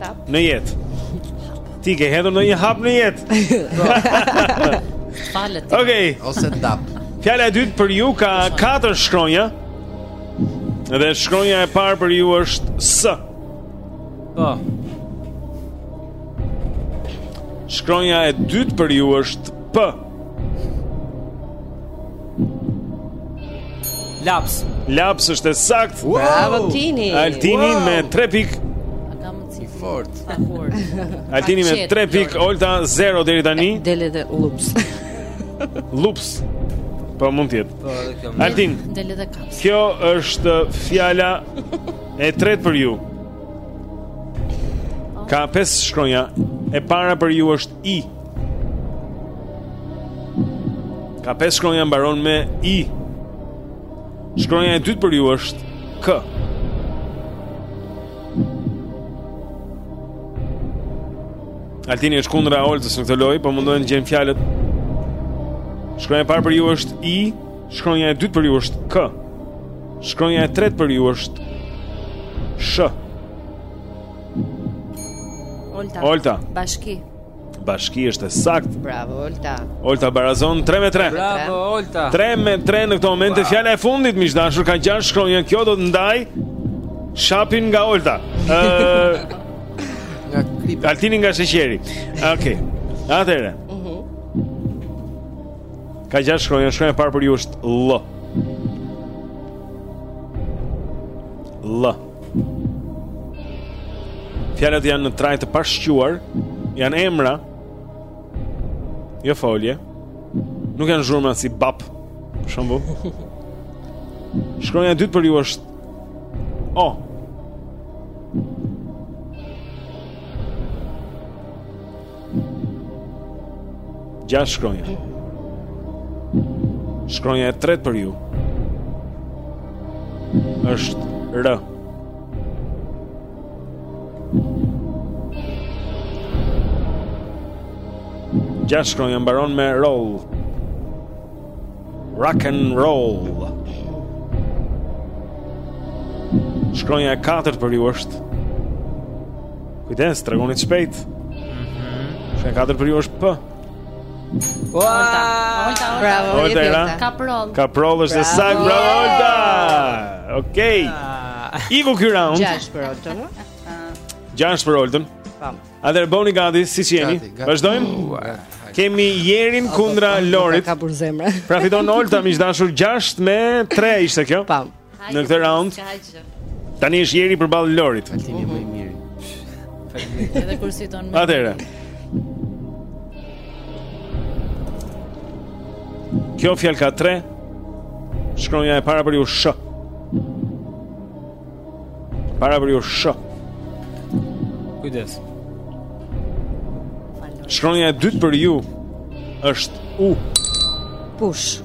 Tap. Në jetë. Ti ke hedhur ndonjë hap në jetë. Falet. Okej. Okay. Ose tap. Fjala e dytë për ju ka katër shkronja. Dhe shkronja e parë për ju është S. Po. Shkronja e dytë për ju është P. Laps. Laps është e sakt. Wow. Bravo Altini. Altini wow. me 3 pik. Ka mundsi fort. Altini me 3 pik, Olta 0 deri tani. Del edhe Lups. Lups. Po mund të jetë. Po, Altin. Del edhe kaps. Kjo është fjala e tretë për ju. Ka pesë shkronja. E para për ju është I. Ka pesë shkronja mbaron me I. Shkronja e dytë për ju është K. Altini është kundra Oltës në këtë lojë, po mundohen të gjejnë fjalët. Shkronja e parë për ju është I, shkronja e dytë për ju është K. Shkronja e tretë për ju është Sh. Olta. Olta. Bashki. Bashki është e saktë. Bravo Olta. Olta barazon 3 me 3. Bravo Olta. 3 me 3 në këtë momente fjala e fundit miq të dashur ka gjashtë shkronja kjo do të ndaj shapin nga Olta. Ëh. Nga klipi. Altinin nga sheqeri. Okej. Okay. Atëre. Mhm. Ka gjashtë shkronja, shkronja e parë për ju është L. L. Fjalët janë në trajtë të pashquar, janë emra, jo folje, nuk janë zhurma si bap, për shembull. Shkronja e dytë për ju është O. Gjashtë shkronja. Shkronja e tretë për ju. Është R. Gjashtë shkronja mbaron me roll. Rock and roll. Shkronja e katërt për ju është Kujdes, tregohuni të shpejt. Mhm. Shkronja e katërt për ju është P. Olta, Olta, bravo. Olta era. Kaprol. Kaprol është e saktë, bravo Olta. Okej. Ah. Iku ky round. Gjash për Olta, no? Gjash për Olta. Pam. Atëherë bëhuni gati, siç jeni Vazhdojmë Kemi Jerin kundra Lorit Ka për zemre Pra fiton Olta miq të dashur 6 me 3 ishte kjo Pam në këtë round. Tani është Jeri përballë Lorit. Altini më i miri. Edhe kur fiton më. Atëre. Kjo fjalë ka 3. Shkronja e para për ju sh. Para për ju sh. Kujdes. Shkronja e dytë për ju është u. Push.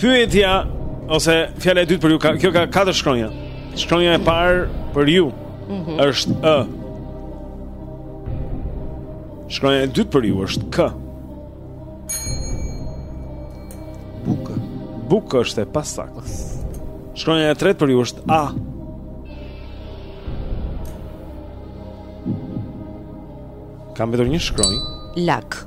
Pyetja ose fjala e dytë për ju, ka, kjo ka katër shkronja. Shkronja e parë për ju mm -hmm. është L. Shkronja e dytë për ju është k. Bukë. Bukë është e pasaktë. Shkronja e tretë për ju është a. Ka mbetur një shkronjë. Lak.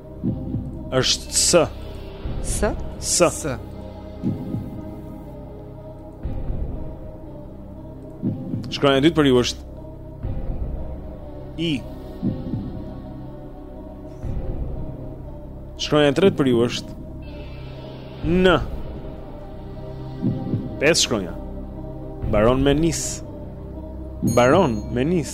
Është S. S. S. S. Shkronja e dytë për ju është I. Shkronja e tretë për ju është N. Pesë shkronja. Baron me nis. Baron me nis.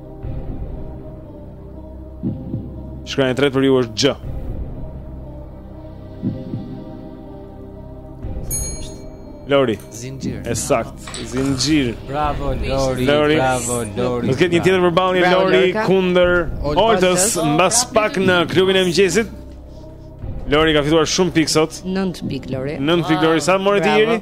Shkronja e tretë për ju është G. Lori. Zinxhir. E saktë. Zinxhir. Bravo Lori. Lori. Bravo Lori. Do të ketë një tjetër përballje Lori kundër Oltës mbas pak në klubin e mëngjesit. Lori ka fituar shumë pikë sot. 9 pikë Lori. 9 pikë Lori. Sa mori Tieri?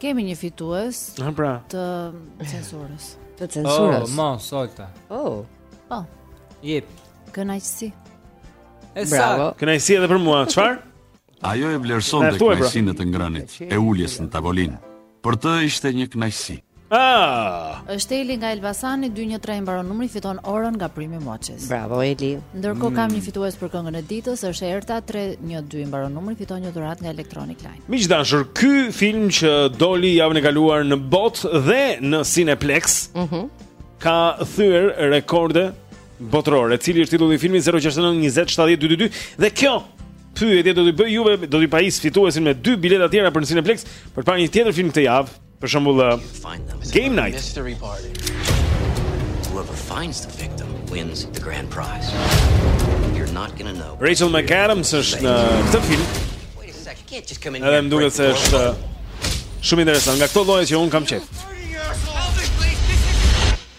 Kemi një fitues Aha, pra. të censurës. Të censurës. Oh, mos, Olta. Oh. Po. Jep. Kënaqësi. E sa? Kënaqësi edhe për mua. Çfarë? Ajo e vlerësonte kënaqësinë e të ngrënit, e uljes në tavolinë. Për të ishte një kënaqësi. Ah! Është Eli nga Elbasani 213 i mbaron numri fiton orën nga Prime Watches. Bravo Eli. Ndërkohë kam mm. një fitues për këngën e ditës, është Erta 312 i mbaron numri fiton një dhuratë nga Electronic Line. Miq të dashur, ky film që doli javën e kaluar në botë dhe në Cineplex, ëh, mm -hmm. ka thyer rekorde botërore. Cili është titulli i filmit 069 20 70 222 dhe kjo pyetje do t'i bëj juve, do t'i pajis fituesin me dy bileta të tjera për në Cineplex për të parë një tjetër film këtë javë. Për shembull, Game Night. Mystery Party. Whoever finds the victim wins the grand prize. You're not going to know. Rachel McAdams është në këtë film. Edhe më duket se është uh, shumë interesant nga këto lloje që unë kam qejf.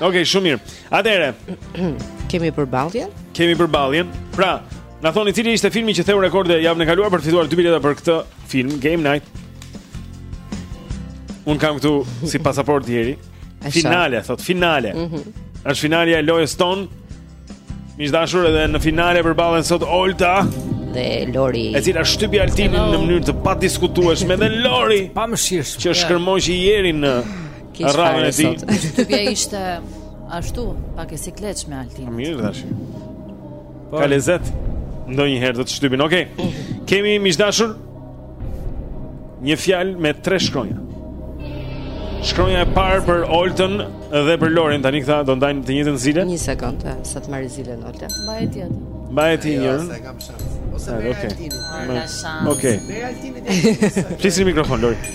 Okej, shumë mirë. Atëherë, kemi përballje? Kemi përballje. Pra, na thoni cili ishte filmi që theu rekorde javën e kaluar për të fituar dy bileta për këtë film Game Night. Unë kam këtu si pasaportë, Tieri. Finale, thotë finale. Mhm. Mm Është finalja e lojës tonë. Miq të dashur, edhe në finale përballen sot Olta dhe Lori. E cila shtypi Altinin në mënyrë të padiskutueshme dhe Lori pamëshirshëm. Që shkërmoqi Tierin në Keq fare sot. Shtëpia ishte ashtu, pak e sikletshme me Altin. Po mirë tash. Po. Ka lezet. Ndonjëherë do të shtypin. Okej. Okay. Kemi miq të dashur një fjalë me tre shkronja. Shkronja e parë për Oltën dhe për Lorin tani këta do ndajnë të njëjtën zile. Një sekond, sa të marrë zilen Olta. Mbaje ti atë. Mbaj ti një. Sa e kam shans. Ose me Altin. Okej. Me Altin. Flisni në mikrofon Lori.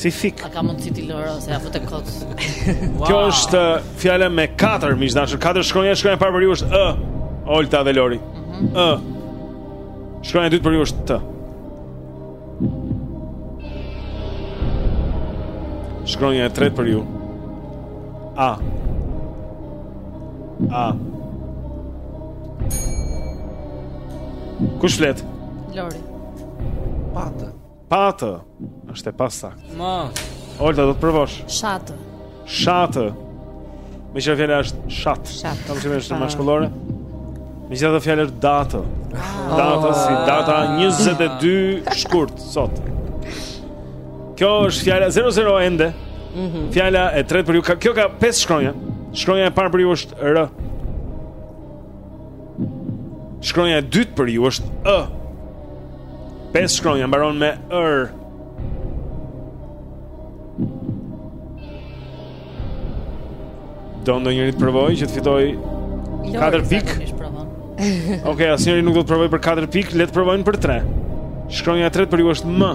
Si fik. A ka mundësi ti Lori ose apo kot. Wow. Kjo është uh, fjala me 4, miq të dashur. 4 shkronja, shkronja e parë për ju është ë. Olta dhe Lori. Mhm. Ë. Mm -hmm. Shkronja e dytë për ju është t. Shkronja e tretë për ju. A. A. Kush flet? Lori. Patë. Patë, është e pasaktë. Ma. Olta do të provosh. Shatë. Shatë. Meqë fjala është shat? Shat. Kam thënë është mashkullore. Megjithatë fjala është datë? Ah. Data si data 22 shkurt sot. Kjo është fjala 0 0 ende. Mhm. Mm fjala e tretë për ju. Kjo ka pesë shkronja. Shkronja e parë për ju është R. Shkronja e dytë për ju është ë. Pesë shkronja mbaron me ër. Do ndonjëri të provojë që të fitojë 4 pikë. Okej, okay, asnjëri nuk do të provojë për 4 pikë, le të provojnë për 3. Shkronja e tretë për ju është M.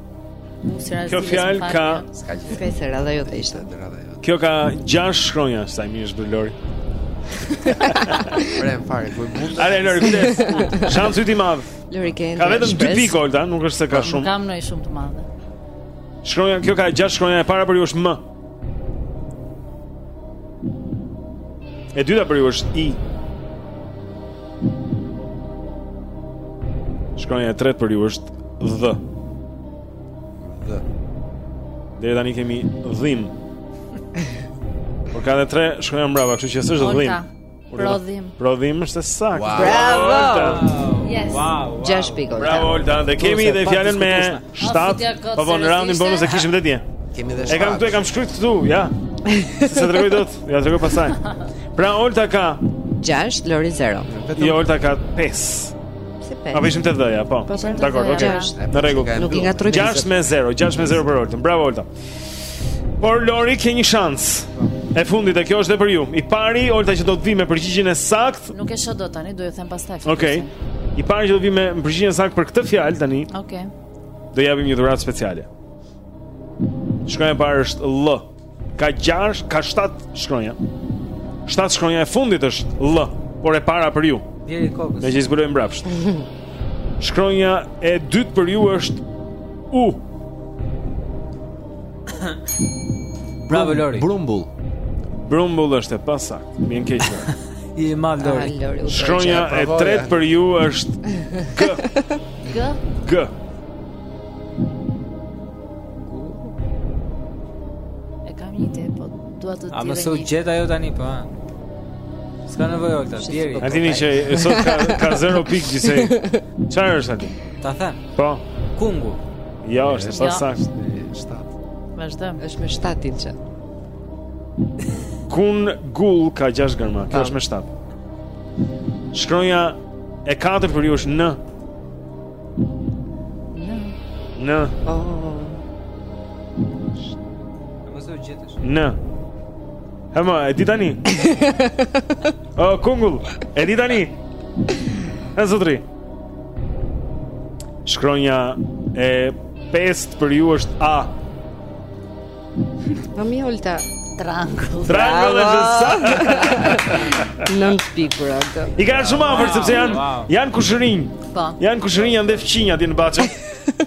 Kjo fjalë ka, ska gjë. Pesë radha jote ishte. Kjo ka 6 shkronja, sa mirë Lori. Prem fare, ku mund. Ale Lori, kujdes. Shansi i madh. Lori Kendi. Ka vetëm 2 pikë Olta, nuk është se ka po, shumë. Ka ndonjë shumë të madhe. Shkronja, kjo ka 6 shkronja e para për ju është M. E dyta për ju është i Shkronja e tretë për ju është dhë Dhë Deri tani kemi dhim Por ka dhe tre shkronja mbrapa, kështu që s'është dhim Prodhim. Prodhim është saktë. Wow. Bravo. Yes. Wow. 6 wow. Pikë. Bravo Olta. Dhe kemi dhe fjalën me 7. Po vonë roundin bonus e kishim vetë. Kemi dhe 7. E kam këtu, e kam shkruar këtu, ja. S'ia tregoj dot, ia tregoj pasaj. Pra Olta ka 6, Lori 0. Jo Olta ka 5. A po ishim te dh-ja, po. po Dakor, okay. Në rregull. Nuk i ngatroj. 6 me 0, 6 me 0 për Oltën. Bravo Olta. Por Lori ke një shans të fundit e kjo është dhe për ju. I pari Olta që do të vijë me përgjigjen e saktë. Nuk e shoh dot tani, do ju them pastaj. Okej. Okay. I pari që do të vijë me përgjigjen e saktë për këtë fjalë tani. Okej. Okay. Do japim një dhuratë speciale. Shkronja e parë është L. Ka 6, ka 7 shkronja. 7 shkronja e fundit është L, por e para për ju. Derr i kokës. Ne që zbulojmë mbrapsht. Shkronja e dytë për ju është U. Uh. Bravo Lori. Brumbull. Brumbull është e pasaktë. Më vjen keq. I madh Lori. Ah, Shkronja e tretë për ju është G. G. G. E kam një ide, po dua të di. A mos e gjet ajo tani po? S'ka nevojë Olta, Thierry. A e dini që sot ka, ka zero pik gjithsej Çfarë është aty? Ta them Po. Kungull. Jo, është pasaktë. Vazhdo. Është me 7 dilçe. Kungull ka 6 gërma, kjo është me 7. Shkronja e katërt për ju është N. N. N. Oh. N. Hë ma, e di tani. Oh, kungull, e di tani. Në zotri. Shkronja e pestë për ju është A. Po mi Olta trangull. Trangull është e saktë. Nuk e spikate. I ka shumë afër sepse janë janë kushërinj. Po. Janë kushërinj janë fqinj aty në bahçe.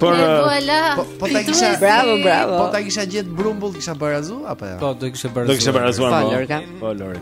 Por eh, po, po ta kisha bravo bravo. Po ta kisha gjet brumbull kisha barazu apo jo? Po do kisha barazu. Do kisha barazuar. Po Lori. Po Lori.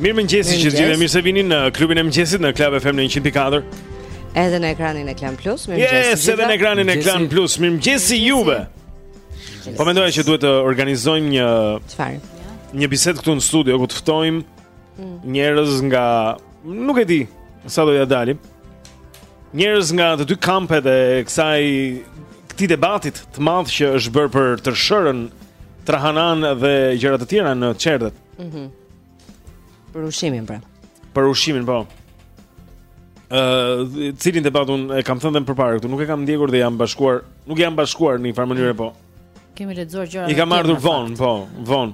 Mirëmëngjesi të gjithë mirë se vini në klubin e mëngjesit në Club FM në 104. Edhe në ekranin e Klan Plus, mirëmëngjesi. Yes, edhe në ekranin e Klan Plus, mirëmëngjesi juve. Po mendoja që duhet të organizojmë një çfarë? Një bisedë këtu në studio ku të ftojmë mm. njerëz nga nuk e di sa do ja dalim. Njerëz nga të dy kampet e kësaj këtij debatit të madh që është bërë për tërshërën Trahanan dhe gjëra të tjera në çerdhet. Mhm. Mm për ushqimin pra. Për ushqimin po. Ë, uh, cilin debat unë e kam thënë më përpara këtu, nuk e kam ndjekur dhe jam bashkuar, nuk jam bashkuar në një farë mënyre po. Kemi lexuar gjëra. I kam ardhur vonë, po, vonë.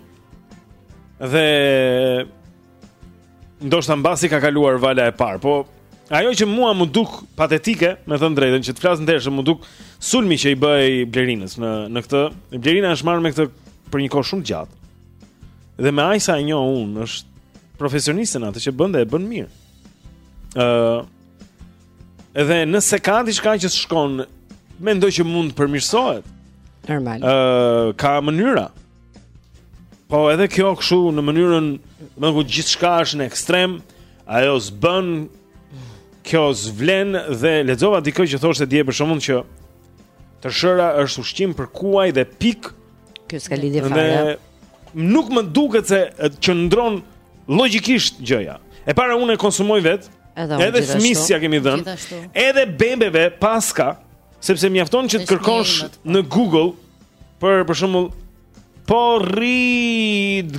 Dhe ndoshta mbasi ka kaluar vala e parë, po Ajo që mua m'u duk patetike, me thënë të drejtën, që të flas ndershëm, m'u duk sulmi që i bëhej Blerinës në, në këtë. Blerina është marrë me këtë për një kohë shumë të gjatë. Dhe me aq sa e njoh unë, është profesioniste në atë që bën dhe e bënë mirë. Uh, edhe nëse ka diçka që shkon, mendoj që mund të përmirësohet. Normal. Uh, ka mënyra. Po edhe kjo kështu në mënyrën, më ku gjithçka është në ekstrem, ajo s'bën, kjo s'vlen dhe lexova diku që thoshte dje për shembull që tërshëra është ushqim për kuaj dhe pikë Kjo s'ka lidhje fare. Nuk më duket se qëndron logjikisht gjëja. E para unë e konsumoj vet. Edhe, edhe fëmijës ia kemi dhënë. Edhe bebeve paska, sepse mjafton që të kërkosh po. në Google për për shembull porridge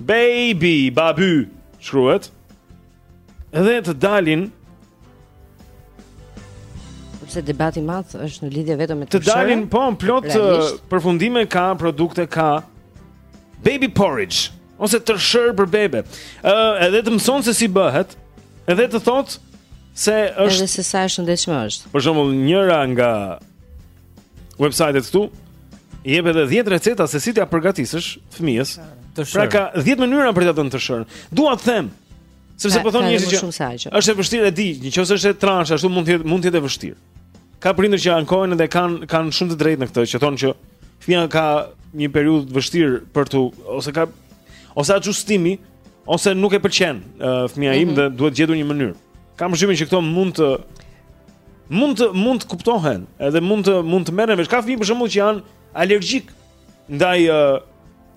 baby baby shkruhet Edhe të dalin sepse debati i madh është në lidhje vetëm me të. Të dalin po plot Realisht. përfundime ka produkte ka baby porridge ose tërshër për bebe. Ë uh, edhe të mëson se si bëhet, edhe të thotë se është edhe se sa e shëndetshme është. Për shembull, njëra nga website-et këtu jep edhe 10 receta se si t'ia përgatisësh fëmijës. Tërshërë. Pra ka 10 mënyra për ta dhënë tërshërën. Dua të them sepse po thonë njerëzit që është e vështirë e di, nëse është e trashë, ashtu mund të jetë mund të jetë e vështirë. Ka prindër që ankohen dhe kanë kanë shumë të drejtë në këtë, që thonë që fëmia ka një periudhë të vështirë për tu ose ka ose ajustimi ose nuk e pëlqen uh, fëmia im mm -hmm. dhe duhet gjetur një mënyrë. Kam përshtypjen që këto mund të mund të mund të kuptohen, edhe mund të mund të merren vesh. Ka fëmijë për shembull që janë alergjik ndaj uh,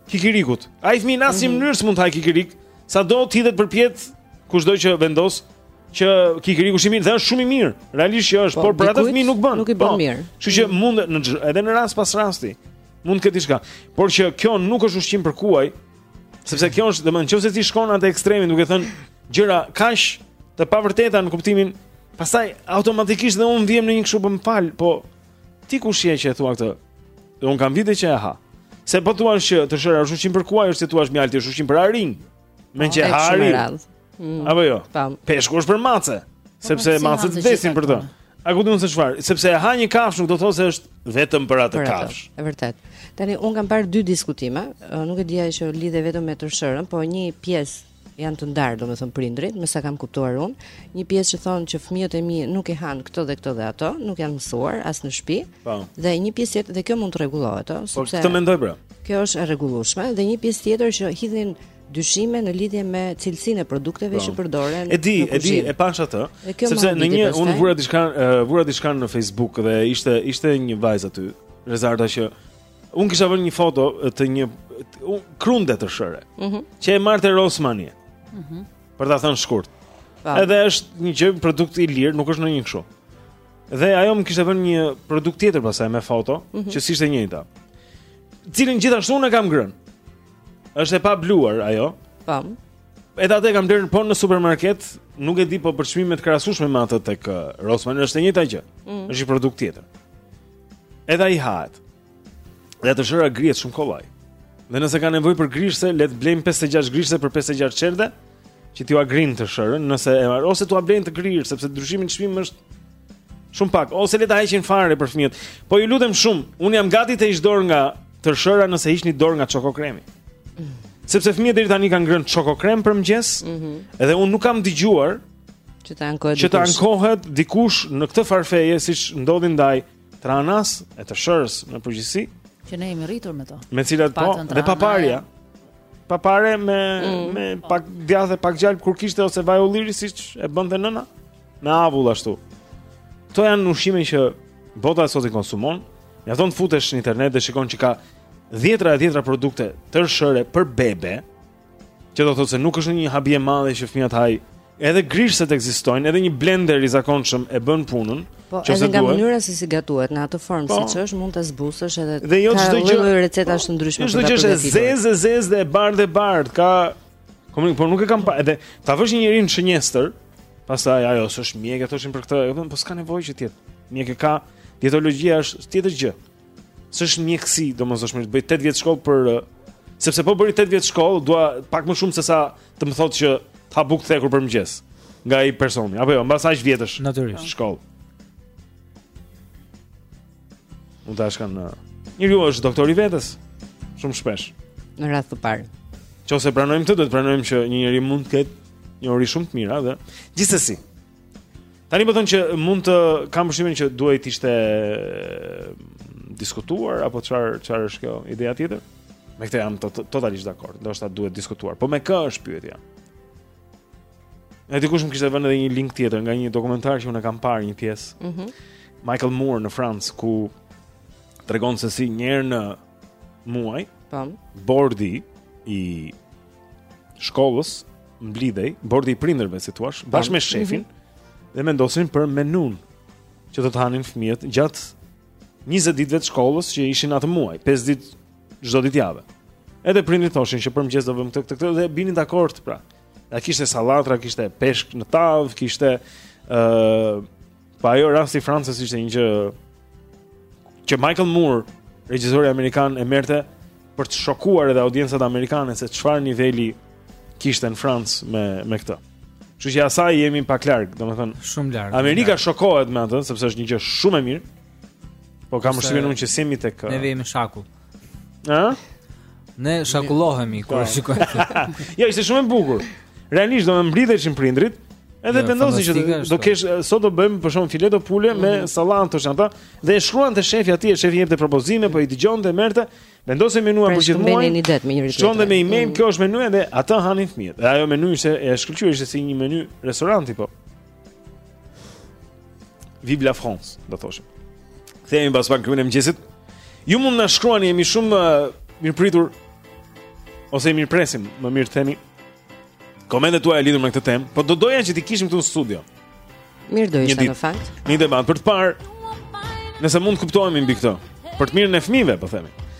kikirikut. Ai fëmijë në asnjë mm -hmm. mënyrë s'mund të hajë kikirik, sado të hidhet përpjet kushdo që vendos që kikiriku është i mirë, dhe është shumë i mirë. Realisht që është, po, por për atë fëmijë nuk bën. Nuk i bën po, mirë. Kështu që mund në, edhe në rast pas rasti mund të ketë diçka. Por që kjo nuk është ushqim për kuaj, Sepse kjo është, domethënë, nëse ti shkon te ekstremi duke thënë gjëra kaq të pavërteta në kuptimin, pastaj automatikisht dhe unë vihem në një kështu po më fal, po ti kush je që e thua këtë? Dhe un kam vite që e ha. Se po thuash që tërshëra është ushqim për kuaj, është si të thuash mjalti është ushqim për arinj. Meqë ha ariu. Mm. Apo jo. Tam. Peshku është për mace, po, sepse po, macet vdesin për të. A ku di un se çfarë? Sepse e ha një kafsh nuk do të thotë se është vetëm për atë kafsh. Është vërtet. Tani un kam parë dy diskutime, nuk e dija që lidhej vetëm me tërshërën, po një pjesë janë të ndarë, domethënë prindrit, me sa kam kuptuar un, një pjesë që thonë që fëmijët e mi nuk i han këto dhe këto dhe ato, nuk janë mësuar as në shtëpi. Po. Dhe një pjesë tjetër dhe kjo mund të rregullohet, ëh, po, sepse Po këtë mendoj pra. Kjo është e rregullueshme dhe një pjesë tjetër që hidhnin dyshime në lidhje me cilësinë e produkteve po. që përdoren. E di, e di, e pashë atë. Sepse në një unë vura diçka, vura diçka në Facebook dhe ishte ishte një vajzë aty, Rezarda që unë kisha vënë një foto të një krunde tërshëre. Ëh. Mhm. Që e marr te Rossmanni. Ëh. Mhm. Për ta thënë shkurt. Po. Edhe është një gjë produkt i lirë, nuk është ndonjë kështu. Dhe ajo më kishte vënë një produkt tjetër pastaj me foto, mm -hmm. që s'ishte e njëjta. Cilin gjithashtu unë kam ngrënë. Është e pabluar ajo. Po. Edhe atë kam blerë po në supermarket, nuk e di po për çmime të krahasueshme me atë tek uh, Rossmann është e njëjta gjë. Mm. Është një produkt tjetër. Edhe ai hahet. Dhe tërshëra grihet shumë kollaj. Dhe nëse ka nevojë për grirëse, le të blejmë 56 grirëse për 56 çerdhe, që t'ua grijnë tërshërën, nëse e marrin ose t'ua blejnë të grirë, sepse ndryshimi në çmim është shumë pak, ose le ta heqin fare për fëmijët. Po ju lutem shumë, unë jam gati të heq dorë nga tërshëra nëse hiqni dorë nga çokokremi. Sepse fëmijët deri tani kanë ngrënë çokokrem për mëngjes, ëh, mm -hmm. edhe unë nuk kam dëgjuar që të ankohet. Që të ankohet dikush në këtë farë feje siç ndodhi ndaj trahanasë e tërshërës në përgjithësi. Që ne jemi rritur me to. Me cilat po, dhe paparja. Papare me mm. me pak djathë dhe pak gjalpë kur kishte ose vaj ulliri siç e bënte nëna me avull ashtu. Kto janë ushqime që bota sot i konsumon, Mjafton të futesh në internet dhe shikon që ka dhjetra e dhjetra produkte tërshëre për bebe, që do të thotë se nuk është një habi e madhe që fëmijët hanë. Edhe grirëset ekzistojnë, edhe një blender i zakonshëm e bën punën. Po, edhe nga duhet. mënyra se si gatuhet në atë formë po, siç është, mund ta zbusësh edhe dhe jo ka lloj recetash të ndryshme. Çdo gjë është e zezë, e zezë dhe e bardhë e bardhë, ka Komunik, por nuk e kam parë, edhe ta vësh një njeri në shënjestër, pastaj ajo s'është mjeke, thoshin për këtë, e kupton, po s'ka nevojë që ti. Mjek e ka, dietologjia është tjetër gjë. S'është mjekësi, domosdoshmërisht bëj 8 vjet shkollë për sepse po bëri 8 vjet shkollë, dua pak më shumë se sa të më thotë që ha bukë të thekur për mëngjes nga ai personi. Apo jo, mbas aq vjetësh. Natyrisht. Shkollë. Mund ta shkan në Njeriu është doktor i vetes. Shumë shpesh. Në radhë të parë. Qoftë se pranojmë këtë, duhet të pranojmë që një njeri mund të ketë njohuri shumë të mira, dhe gjithsesi. Tani po thonë që mund të kam përshtypjen që duhet të ishte diskutuar apo çfarë çfarë është kjo ideja tjetër? Me këtë jam to totalisht dakord. Ndoshta duhet diskutuar. Po me kë është pyetja? E dikush më kishte vënë edhe një link tjetër nga një dokumentar që unë kam parë një pjesë. Mhm. Mm Michael Moore në Francë ku tregon se si një herë në muaj, po, bordi i shkollës mblidhej, bordi i prindërve si thua, bashkë me shefin mm -hmm. dhe mendosin për menunë që do të hanin fëmijët gjatë 20 ditëve të shkollës që ishin atë muaj, 5 ditë Çdo ditë jave. Edhe prindrit thoshin që për mëngjes do bëjmë këtë këtë dhe binin dakord pra. Ja kishte sallatra, kishte peshk në tavë, kishte ë uh, pa ajo rasti i Francës ishte një gjë që Michael Moore, regjisori amerikan e merrte për të shokuar edhe audiencat amerikane se çfarë niveli kishte në Francë me me këtë. Kështu që asaj jemi pak larg, domethënë shumë larg. larg. Amerika shokohet me atë sepse është një gjë shumë e mirë. Po kam përshtypjen unë që s'jemi tek Ne vijmë në shakull. Ë? Ne shakullohemi kur po. shikojmë. Jo, ishte shumë e bukur. Realisht mblidheshin prindrit, Edhe jo, vendosi që do kesh sot do bëjmë për shkakun fileto pule mm -hmm. me mhm. sallatë dhe e shkruante shefi aty, shefi jepte propozime, po i dëgjonte, merrte, vendosej menuja pra, për gjithë muajin. Shkonte dhe me email, mm. kjo është menuja dhe atë hanin fëmijët. Dhe ajo menu ishte e shkëlqyer, ishte si një menu restoranti po. Vive la France, do thoshim. Kthehemi pas pak këtu në mëngjes. Ju mund na shkruani, jemi shumë uh, mirëpritur ose i mirëpresim, më mirë themi. Komentet tuaja lidhur me këtë temë, po do doja që t'i kishim këtu në studio. Mirë do ishte në fakt. Një debat për të parë nëse mund të kuptohemi mbi këtë. Për të mirën e fëmijëve, po themi.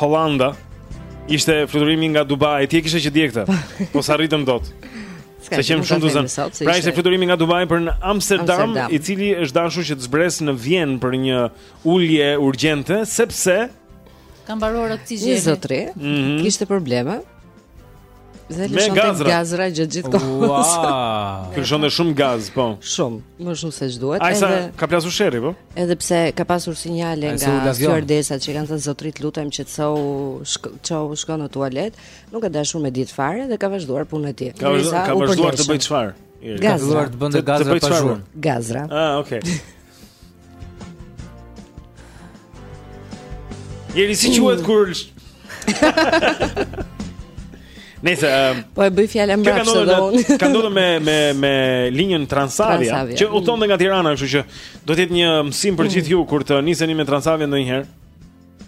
Holanda ishte fluturimi nga Dubai. Ti e kishe që dje këtë. Po s'arritëm dot. Se qemë shumë të zënë. Pra ishte fluturimi nga Dubai për në Amsterdam, Amsterdam, i cili është dashur që të zbresë në Vjenë për një ulje urgjente, sepse... Ka mbaruar oksigjeni. Një zotri, mm -hmm. kishte probleme, Dhe me gazra. gazra gjatë gjithë kohës. Wow. Lëshonte shumë gaz, po. Shumë, më shumë se ç'duhet. Aq sa ka plasur sherri, po? Edhe pse ka pasur sinjale nga stewardesa që i kanë thënë zotërisë lutem që çohu shko në tualet, nuk ka dashur me dit fare dhe ka vazhduar punën e tij. Ka vazhduar, ka vazhduar të bëjë çfarë? Ka vazhduar të bënte gazra pra shumë. Gazra. Ah, okay. E di si quhet kur Nëse um, po e bëj fjalën mbrapsht dhe unë. Ka ndodhur me me me linjën Transavia, Transavia. që udhëton nga Tirana, kështu që do të jetë një mësim për gjithë ju kur të niseni me Transavia ndonjëherë.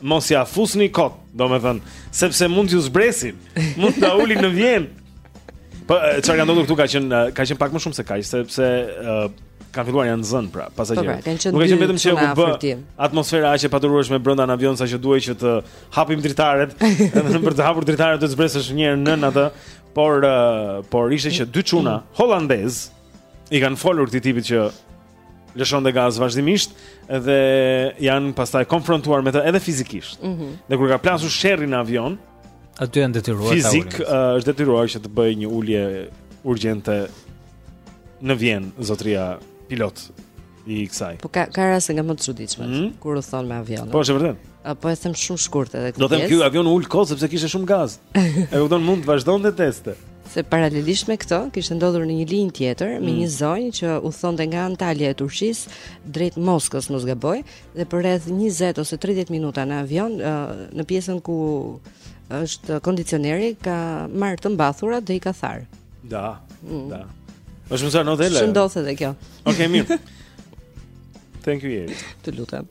Mos ia fusni kot, domethënë, sepse mund t'ju zbresin, mund ta ulin në Vjenë. Po çfarë ka ndodhur këtu ka qenë ka qenë pak më shumë se kaq sepse uh, kanë filluar janë zënë pra pasagjerët. Po, pra, Nuk është vetëm se u bë atmosfera aq e padurueshme brenda në avion sa që duhej që të hapim dritaret, edhe për të hapur dritaret duhet të zbresësh një herë nën atë, por uh, por ishte që dy çuna holandezë i kanë folur këtij tipit që lëshonte gaz vazhdimisht dhe janë pastaj konfrontuar me të edhe fizikisht. Mm -hmm. Dhe kur ka plasur sherri në avion, aty janë detyruar ta ulin. Fizik uh, është detyruar që të bëjë një ulje urgjente në Vjenë, zotëria pilot i kësaj. Po ka ka raste nga më të çuditshme mm -hmm. kur udhëton me avion. Po është vërtet. Po e them shumë shkurt edhe këtë. Do them ky avion u ul kot sepse kishte shumë gaz. E kupton mund të vazhdonte teste. Se paralelisht me këtë kishte ndodhur në një linjë tjetër mm. me një zonjë që udhëtonte nga Antalya e Turqisë drejt Moskës, mos gaboj, dhe për rreth 20 ose 30 minuta në avion në pjesën ku është kondicioneri ka marrë të mbathura dhe i ka tharë. Da. Mm. Da. Është mësuar në hotel. Shëndohet edhe kjo. Okej, okay, mirë. Thank you. Të lutem.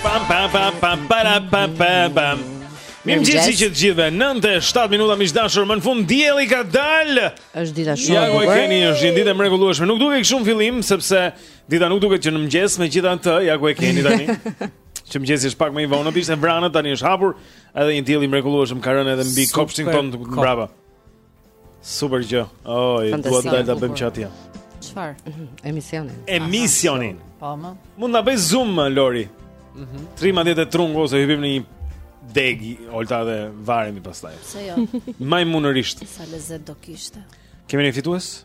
Pam pam pam pam para pam pam pam. Mirëmëngjes të gjithëve, 9 e 7 minuta miq të dashur, më në fund dielli ka dal. Është dita shumë. Ja ku e keni, është një ditë e mrekullueshme. Nuk dukej kështu në fillim se dita nuk duket që në mëngjes, megjithatë, ja ku e keni tani. Që mëngjesi është pak më i vonë, ishte vranët tani është hapur. Edhe një diell i mrekullueshëm ka rënë edhe mbi Super kopshtin tonë të kop. mbrapa. Super gjë. Oj, Fantastike. dua të dal ta bëjmë Bukur. që atje. Çfarë? Emisionin. Emisionin. Po, më. Mund ta bëjë zoom më, Lori. Mhm. Rrimë atje te trungu ose hypim në një degë, Olta dhe varemi pastaj. Pse jo, Majmunërisht. sa lezet do kishte. Kemi një fitues?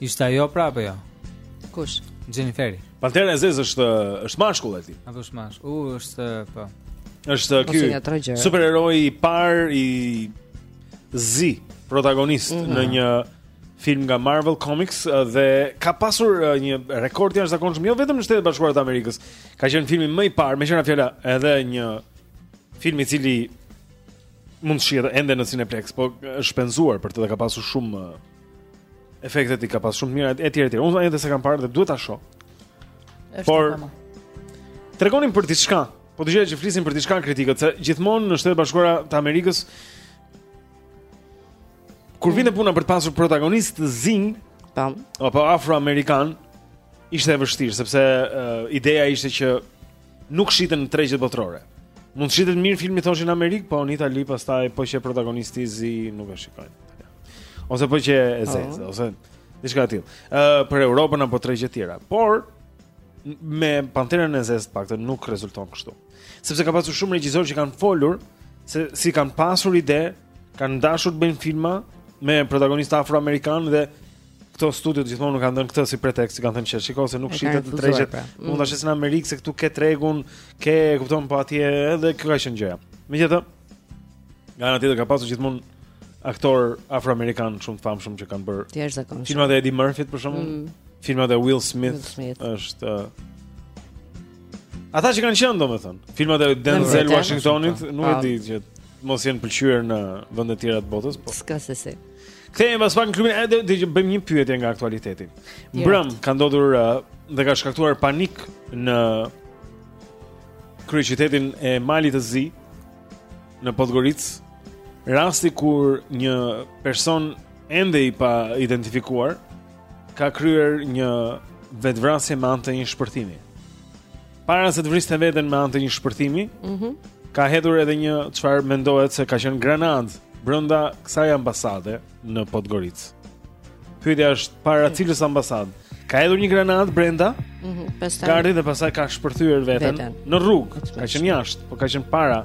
Ishte ajo pra apo jo? Kush? Jennifer. Pantera e zezë është është mashkull aty. Apo është mash? U është po. Është po ky superheroi i parë i zi, protagonist mm -hmm. në një film nga Marvel Comics dhe ka pasur një rekord të jashtëzakonshëm jo vetëm në Shtetet e Bashkuara të Amerikës. Ka qenë filmi më i parë, meqë ra fjala edhe një film i cili mund të shihet ende në Cineplex, po është shpenzuar për të dhe ka pasur shumë Efektet i ka pas shumë të mira etj etj. Unë ende s'e kam parë dhe duhet ta shoh. Është Por, akoma. Tregonin për diçka. Po dëgjoja që flisin për diçka kritikët, se gjithmonë në Shtetet Bashkuara të Amerikës kur vinte puna për të pasur protagonistë të zinj, Tam. apo afroamerikanë, ishte e vështirë sepse uh, ideja ishte që Nuk shiten në tregjet botërore. Mund të shitet mirë filmi thoshin në Amerikë, po në Itali pastaj po qe protagonist i zi nuk e shikojnë. Ose po qe e po. zezë, oh. ose diçka e tillë. Ë uh, për Europën apo tregje tjera. Por me Panterën e Zezë në fakt nuk rezulton kështu. Sepse ka pasur shumë regjisorë që kanë folur se si kanë pasur ide, kanë dashur të bëjnë filma me protagonista afroamerikanë dhe Këto studiot gjithmonë kanë dhënë këtë si pretekst, kanë thënë se shikoj se nuk shitet në tregjet. Pra. Mund ta mm. shesin në Amerikë se këtu ke tregun, ke, kupton, po atje edhe kjo ka qenë gjëja. Megjithatë, nga ana tjetër ka pasur gjithmonë aktorë afroamerikanë shumë të famshëm që kanë bërë. Ti është zakonisht. Filmat e Eddie Murphy për shembull, mm. filmat e Will Smith, Will Smith. është uh, Ata që kanë qenë domethënë, filmat e Denzel Washingtonit, nuk e di që mos janë pëlqyer në vende të tjera të botës, po. S'ka se si. Kthehemi pas pak në klubin e do të bëjmë një pyetje nga aktualiteti. Mbrëm ka ndodhur dhe ka shkaktuar panik në kryeqytetin e Malit të Zi në Podgoricë, rasti kur një person ende i paidentifikuar ka kryer një vetëvrasje me anë të një shpërthimi. Para se të vriste veten me anë të një shpërthimi, ëh, mm -hmm. ka hedhur edhe një çfarë mendohet se ka qenë granatë brenda kësaj ambasade në Podgoricë. Pyetja është para cilës ambasadë? Ka hedhur një granatë brenda? Ëh, mm -hmm. dhe pastaj ka shpërthyer veten, veten. në rrugë. Ka qenë jashtë, por ka qenë para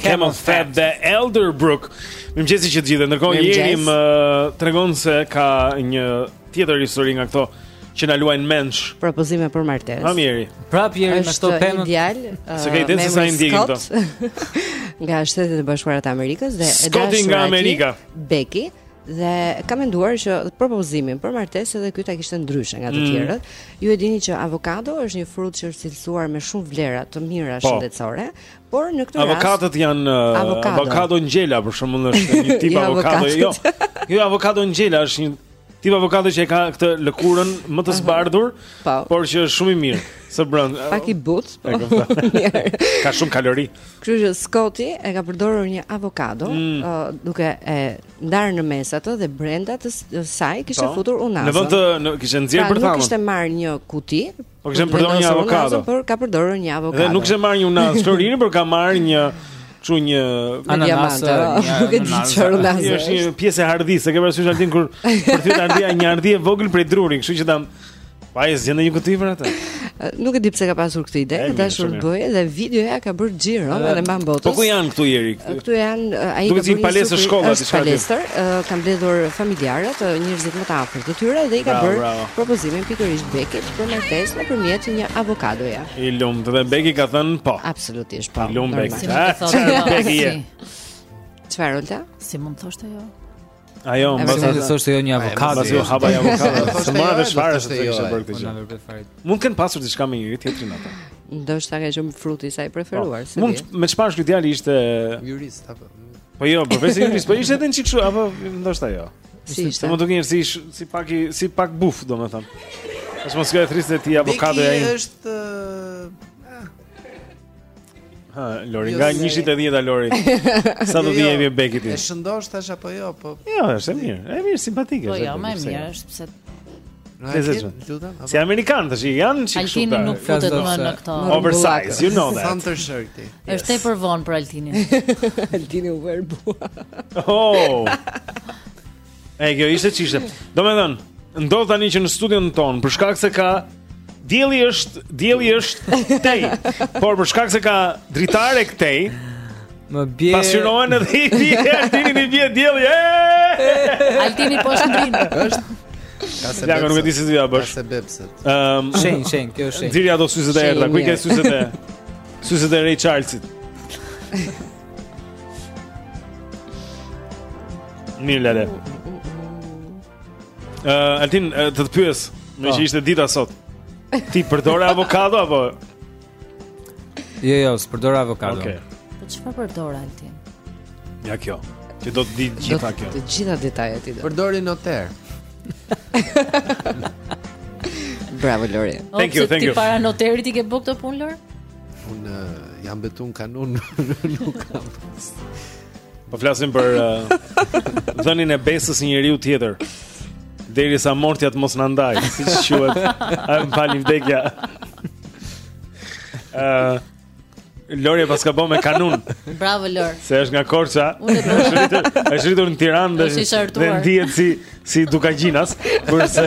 CamelPhat dhe Elderbrook. Mirëmëngjesi të gjithë, ndërkohë Jeri më tregon se ka një tjetër histori nga këto që na luajnë mendsh. Propozime për martesë. Ha mjeri. Prapë Jeri me këto pemët. Ideal. S'e ke idenë sa i ndjekin këto. Nga Shtetet e Bashkuara të Amerikës dhe e dashur. Skoti nga Amerika. Beki. Dhe ka menduar që propozimin për martesë edhe ky ta kishte ndryshe nga të mm. tjerët. Mm. Ju e dini që avokado është një frut që është cilësuar me shumë vlera të mira po. shëndetësore, por në këtë rast avokadot janë uh, avokado, avokat Ngjela për shembull është një tip avokado, jo. Jo avokat Ngjela është një tip avokati që e ka këtë lëkurën më të zbardhur, po. por që është shumë i mirë së brenda. Pak i butë, po. Ka shumë kalori. Kështu që Scotti e ka përdorur një avokado, mm. uh, duke e ndarë në mes atë dhe brenda saj kishte po. futur unazën. Në vend të në, kishte nxjerrë pra, bërthamën. Nuk kishte marrë një kuti. Po kishte përdorur një avokado. Por ka përdorur një avokado. Dhe nuk kishte marrë një unazë floriri, por ka marrë një çu një ananas, nuk e di çfarë unazë. Është një pjesë e hardhisë, e ke parasysh Altin kur për ty hardhia një hardhi e vogël prej druri, kështu që ta Pa e zgjedhur një kuti për atë. Nuk e di pse ka pasur këtë ide, ka dashur të bëjë dhe videoja ka bërë xhiro në mbarë botës. Po ku janë këtu Jeri? Këtu janë ai ka bërë palestër shkolla diçka. Është palestër, kanë mbledhur familjarët, njerëzit më të afërt të tyre dhe i ka bërë propozimin pikërisht Bekit për martesë nëpërmjet një avokadoje. I lumtë dhe Beki ka thënë po. Absolutisht po. I lumtë Beki. Çfarë Olta? Si mund thoshte jo? Ajo, domethënë s'e thoshte jo një avokado. Ajo hapa një avokado. S'e mora vesh fare se kishte bërë këtë gjë. Mund të kenë pasur diçka me njëri-tjetrin apo? Ndoshta ka qenë fruti i saj i preferuar, po, se. Mund me çfarë ky djalë ishte jurist apo? Po jo, po vetë jurist, po ishte edhe një çikë ashtu apo ndoshta jo. Si ishte? Të më duket si, si pak i, si pak buf, domethënë. Ashtu mos ka e thërriste ti avokado e ai... Beki është... Ha, Lori, nga 110 a Lori. Sa do të jemi jo, bekit ti? E shëndoshë tash apo jo, po. Jo, është mirë. Është mirë simpatike. Po jo, më mirë është pse. Si amerikan tash janë çikë shumë. Altini nuk futet më në këto. Oversize, you know that. Under shirti. Është tepër vonë për Altinin. Altini u verbua. Oh. E kjo ishte ç'ishte. Domethënë, ndodh tani që në studion tonë, për shkak se ka dielli është, dielli është tej, por për shkak se ka dritare këtej, Më bie Pasqyrohet edhe i bie Altinit i bie dielli Altini po shndrin është Ka se bebësët nuk e di se ç'i ke bërë Ka se bebësët um, Shenjë, shenjë, kjo shenjë Nxirri ato syzet e errëta Ku i ke syzet e Syzet e Ray Charlesit Mirë lale. Ë, uh, Altin, uh, të të pyes, më po. që ishte dita sot. Ti përdore avokado apo? Jo, jo, s'përdor avokado. Okej. Okay. Po çfarë përdor Altin? Ja kjo. Ti do t'i dijë të gjitha kjo. Të gjitha detajet i do. Përdori noter. Bravo Lori. Thank you, thank you. Ti para noterit e ke bërë këtë punë Lori? Unë uh, jam betu në kanun, nuk kam. Po flasim për uh, dhënien e besës një njeriu tjetër. Derisa mortja të mos na ndaj, siç quhet. A më falni vdekja. Ë uh, Lori e paska bërë me kanun. Bravo Lori. Se është nga Korça. Është rritur në Tiranë dhe ndihet si si dukagjinas, kurse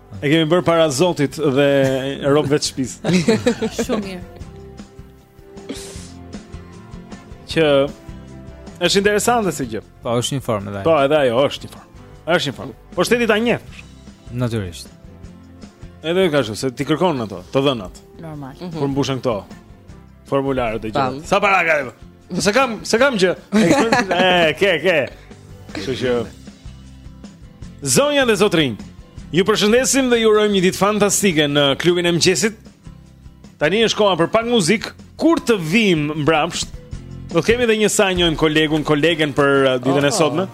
E kemi bërë para Zotit dhe robve të shtëpisë. Shumë mirë. Që është interesante si gjë. Po, është një formë edhe. Po, edhe ajo është një formë. Është një formë. Po shteti ta njeh. Natyrisht. Edhe kështu, se t'i kërkon ato, të dhënat. Normal. Mm -hmm. Kur mbushen këto formularët e gjitha. Sa para ka? S'kam, s'kam gjë. E, ke, ke. Kështu që Zonja dhe zotërinj, ju përshëndesim dhe ju urojmë një ditë fantastike në klubin e mëngjesit. Tani është koha për pak muzikë. Kur të vijmë mbrapsht, do të kemi edhe një, ta njohim kolegun, kolegen për uh, ditën e sotme.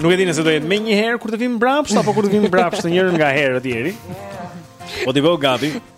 Nuk e di nëse do jetë menjëherë kur të vijmë mbrapsht apo kur të vijmë mbrapsht në njërin nga herët e tjera. Po ti bëhu gati.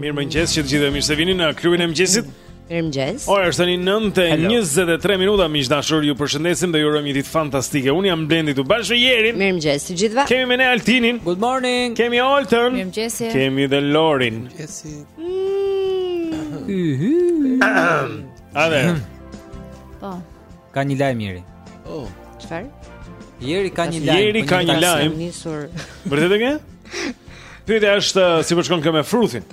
Mirëmëngjes të gjithëve, mirë se vini në klubin e mëngjesit Mirëmëngjes Ora është tani nëntë e njëzët e tre minuta Miq të dashur ju përshëndesim dhe ju urojmë një ditë fantastike Unë jam Blendi së bashku me Jerin Mirëmëngjes të gjithëve Kemi me ne Altinin Good morning Kemi Oltën Mirëmëngjes Kemi dhe Lorin Mirëmëngjes A dhe Po ka një lajm Jeri. Oh, çfarë? Jeri ka një lajm. Jeri ka një lajm. Vërtet e ke? Pyetja është uh, si po shkon kjo me fruthin.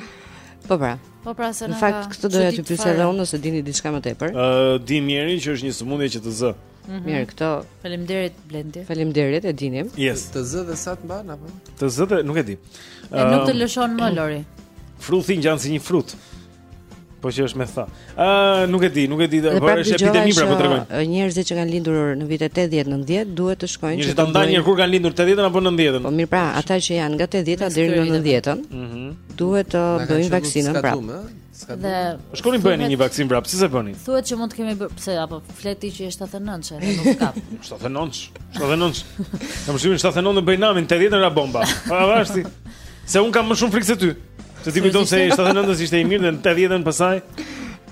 Po pra. Po pra se në fakt këtë doja të pyesja edhe unë nëse dini diçka më tepër. Ë uh, di mirë që është një sëmundje që të zë. Mm -hmm. Mirë, këto. Faleminderit Blendi. Faleminderit, e dinim. Yes. Të zë dhe sa të mban apo? Të zë dhe nuk e di. Ë uh, nuk të lëshon më Lori. Fruthi ngjan si një frut. Por që është me th. Ë, uh, nuk e di, nuk e di, por pra është epidemi pra po tregojnë. Uh, njerëzit që kanë lindur në vitet 80-90 duhet të shkojnë. Njerëzit kanë ta ndajnë kur kanë lindur 80-ën apo 90-ën. Po mirë pra, ata që janë nga 80-a deri në 90-ën, mhm. duhet të bëjnë vaksinën pra. Dhe po shkoni bëni një vaksinë prap, si se bëni? Thuhet që mund të kemi bërë, pse apo fleti që është 79-shë, edhe nuk kap. 79-shë, 79-shë. Kam shumë 79-ën bëj namin, 80-ën ra bomba. Po pra ashtu. Se un kam më shumë frikë se ty. Se ti kujton se 79-s ishte i mirë dhe në 80-ën pasaj?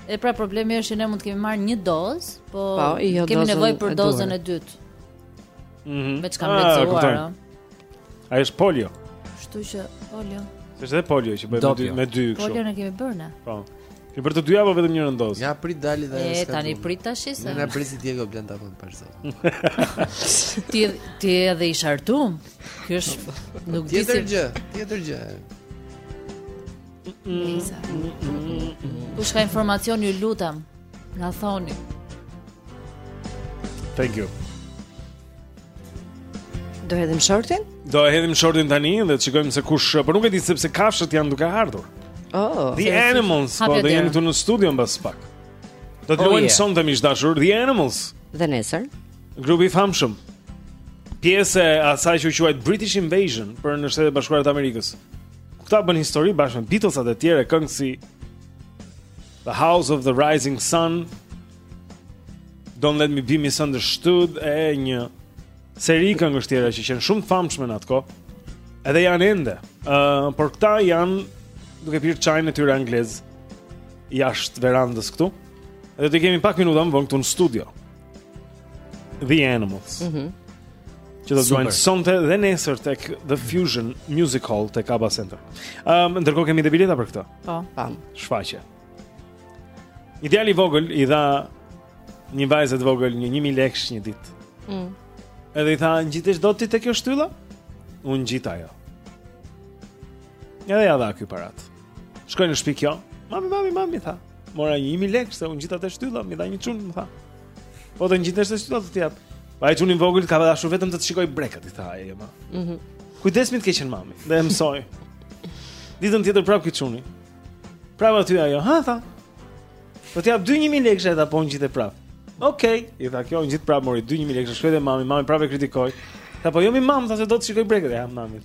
E pra problemi është që ne mund të kemi marrë një dozë, po, po jo kemi nevojë për dozën e dytë. Mhm. Mm me ç'kam ah, lexuar. Ai është polio. Kështu që polio. Është edhe polio që bëhet me dy me dy kështu. Polio ne kemi bërë ne. Po. Kemi bërë të dyja apo vetëm njërën dozë? Ja prit dali dhe është. E tani prit tash se. Ne na rriti Diego Blenda më parë. Ti ti edhe i shartum. Ky është nuk di tjetër gjë, tjetër gjë. Kush ka informacion ju lutem? Na thoni. Thank you. Do hedhim shortin? Do hedhim shortin tani dhe të shikojmë se kush, por nuk e di sepse kafshët janë duke ardhur. Oh, the animals, po do jenë këtu në studio mbas pak. Do të oh, luajnë sonte miq të dashur, The Animals. Dhe nesër. Grupi i famshëm. Pjesë e asaj që u quajt British Invasion për në Shtetet e Bashkuara të Amerikës. Këta bënë histori bashkë me Beatles-at e tjerë, këngë si The House of the Rising Sun, Don't Let Me Be Misunderstood e një seri këngësh të tjera që qenë shumë të famshme në atë kohë. Edhe janë ende. Ëh, uh, por këta janë duke pirë çajin e tyre anglez jashtë verandës këtu. Edhe do t'i kemi pak minuta më vonë këtu në studio. The Animals. Mhm. Mm që do të luajnë sonte dhe nesër tek The Fusion Music Hall tek Abba Center. Ëm um, ndërkohë kemi dhe bileta për këtë. Po. Pam. Shfaqje. Një djalë i vogël i dha një vajzë të vogël një 1000 lekë një ditë. Mhm. Edhe i tha, "Ngjitesh dot ti tek kjo shtylla?" U ngjit ajo. Edhe ja dha ky parat. Shkoi në shtëpi kjo. Mami, mami, mami tha. Mora një mijë lekë, se u ngjita te shtylla, mi dha një çun, më tha. Po të ngjitesh te shtylla të t'jap. Po ai çuni i vogël ka dashur vetëm të të shikoj brekët, i tha e ëma. Mhm. Mm Kujdes me të keqen mami, dhe e mësoj. Ditën tjetër prap ky çuni. Prap aty ajo, ha tha. Po ti jap 2000 lekë i tha po u ngjite prap. Okej, okay. i tha kjo u ngjit prap mori 2000 lekë, shkoi te mami, mami prap e kritikoi. Tha po jo mi mam, tha se do të shikoj brekët, ja mami.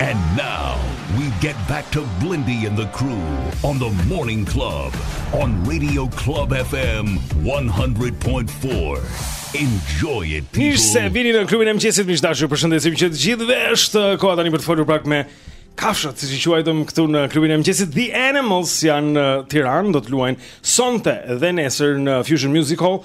And now we get back to Blindy and the crew on the Morning Club on Radio Club FM 100.4. Enjoy it people. Mirë se vini në klubin e mëngjesit, miq të dashur. Ju përshëndesim që të gjithëve. Është koha tani për të folur pak me kafshët, siç i quajtëm këtu në klubin e mëngjesit. The Animals janë në Tiranë, do të luajnë sonte dhe nesër në Fusion Music Hall.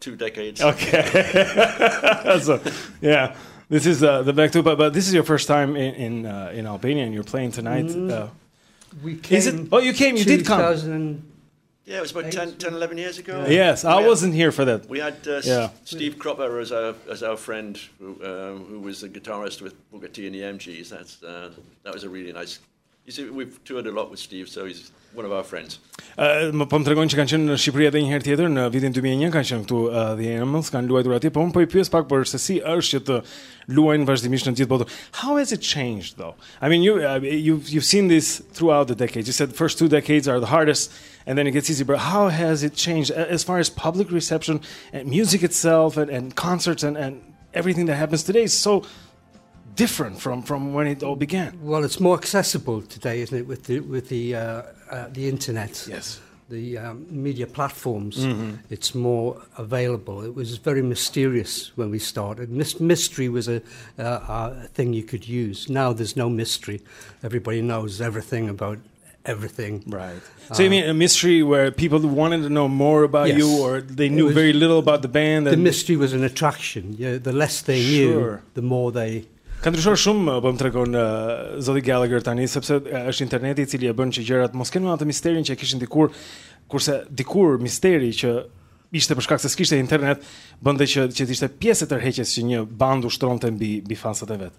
two decades. Okay. so, yeah this is uh, the back to but, but this is your first time in in, uh, in Albania, and you're playing tonight. Mm. Uh, we came. Is it? Oh, you came. You did come. Yeah, it was about 10, 10, 11 years ago. Yeah. Yes, I wasn't here for that. We had uh, yeah. Steve Cropper as our as our friend, who, um, who was the guitarist with Booker T and the MGs. That's uh, that was a really nice. Më po më tregojnë që kanë qenë në Shqipëri edhe një herë tjetër në vitin 2001 kanë qenë këtu uh, The Animals, kanë luajtur atje, po unë po i pyes pak për se si është që të luajnë vazhdimisht në gjithë botën. How has it changed though? I mean you uh, you you've seen this throughout the decades. You said the first two decades are the hardest and then it gets easy, but how has it changed as far as public reception and music itself and and concerts and and everything that happens today is so different from, from when it all began. Well, it's more accessible today, isn't it, with the, with the, uh, uh, the internet? Yes. The um, media platforms, mm-hmm. it's more available. It was very mysterious when we started. mystery was a, uh, a thing you could use. Now there's no mystery. Everybody knows everything about everything. Right. Uh, so you mean a mystery where people wanted to know more about yes. you or they knew was, very little about the band and The mystery was an attraction. Yeah, the less they sure. knew, the more they Ka ndryshuar shumë, po më tregon uh, Zoti Gallagher tani sepse uh, është interneti i cili e bën që gjërat mos kenë atë misterin që e kishin dikur, kurse dikur misteri që ishte për shkak se s'kishte internet, bënte që që të ishte pjesë e tërheqjes që një band ushtronte mbi mbi fansat e vet.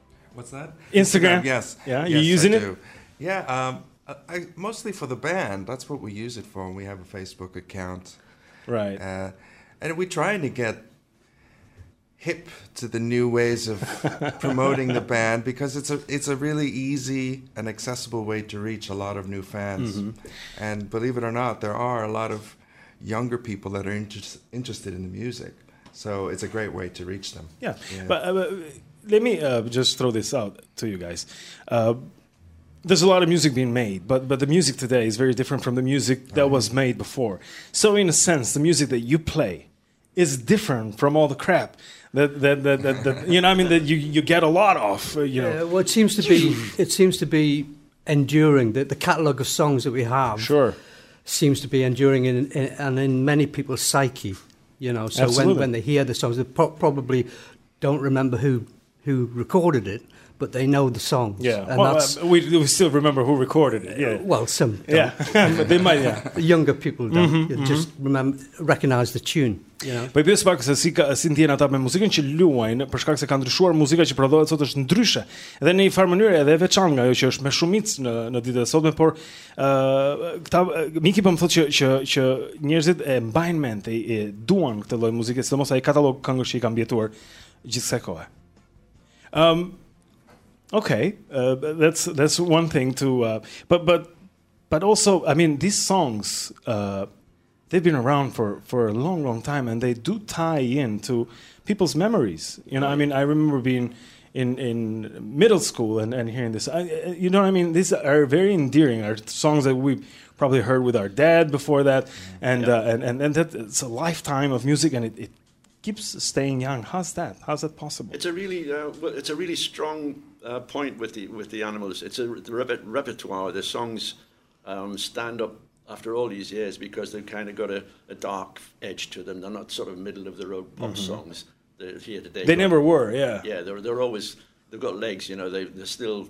What's that? Instagram. Instagram yes. Yeah, you using it? Yeah, um, I, mostly for the band. That's what we use it for. And we have a Facebook account. Right. Uh, and we're trying to get hip to the new ways of promoting the band because it's a it's a really easy and accessible way to reach a lot of new fans. Mm-hmm. And believe it or not, there are a lot of younger people that are inter- interested in the music. So it's a great way to reach them. Yeah, yeah. but uh, uh, let me uh, just throw this out to you guys. Uh, there's a lot of music being made, but but the music today is very different from the music that was mm-hmm. made before. So in a sense, the music that you play is different from all the crap that, that, that, that, that you know, I mean, that you, you get a lot of, uh, you know. Yeah, well, it seems to be, it seems to be enduring. The, the catalogue of songs that we have sure. seems to be enduring in, in, and in many people's psyche, you know. So when, when they hear the songs, they pro- probably don't remember who, who recorded it, but they know the songs. Yeah, and well, that's, uh, we, we still remember who recorded it. Yeah. Well, some. Don't. Yeah, but they might. Yeah. Younger people don't mm -hmm, just mm -hmm. remember recognize the tune. You know? Po i pyes pak se si ka, si ndihen ata me muzikën që luajnë, për shkak se ka ndryshuar muzika që prodhohet sot është ndryshe. Dhe në një farë mënyrë edhe e veçantë nga ajo që është me shumicë në në ditët e sotme, por ë uh, këta Miki po më thotë që që që njerëzit e mbajnë mend, e, e duan këtë lloj muzike, sidomos ai katalog këngësh që i kanë mbijetuar gjithsej kohë. Um okay, uh, that's that's one thing to uh, but but but also I mean these songs uh they've been around for, for a long, long time, and they do tie in to people's memories. You know, I mean, I remember being in, in middle school and, and hearing this. I, you know what I mean? These are very endearing. Are songs that we probably heard with our dad before that, mm-hmm. and yeah. uh, and, and and that it's a lifetime of music, and it, it keeps staying young. How's that? How's that possible? It's a really uh, it's a really strong uh, point with the with the animals. It's a the repertoire. The songs um, stand up after all these years because they've kind of got a, a dark edge to them. They're not sort of middle of the road pop mm-hmm. songs. They're here today. They never were, yeah. Yeah, they're, they're always, they've got legs, you know, they, they're still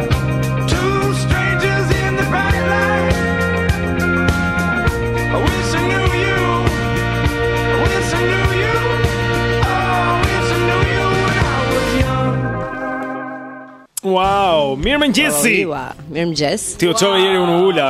Wow, mirëmëngjesi Mirëmëngjes Ti o qove jeri unë ula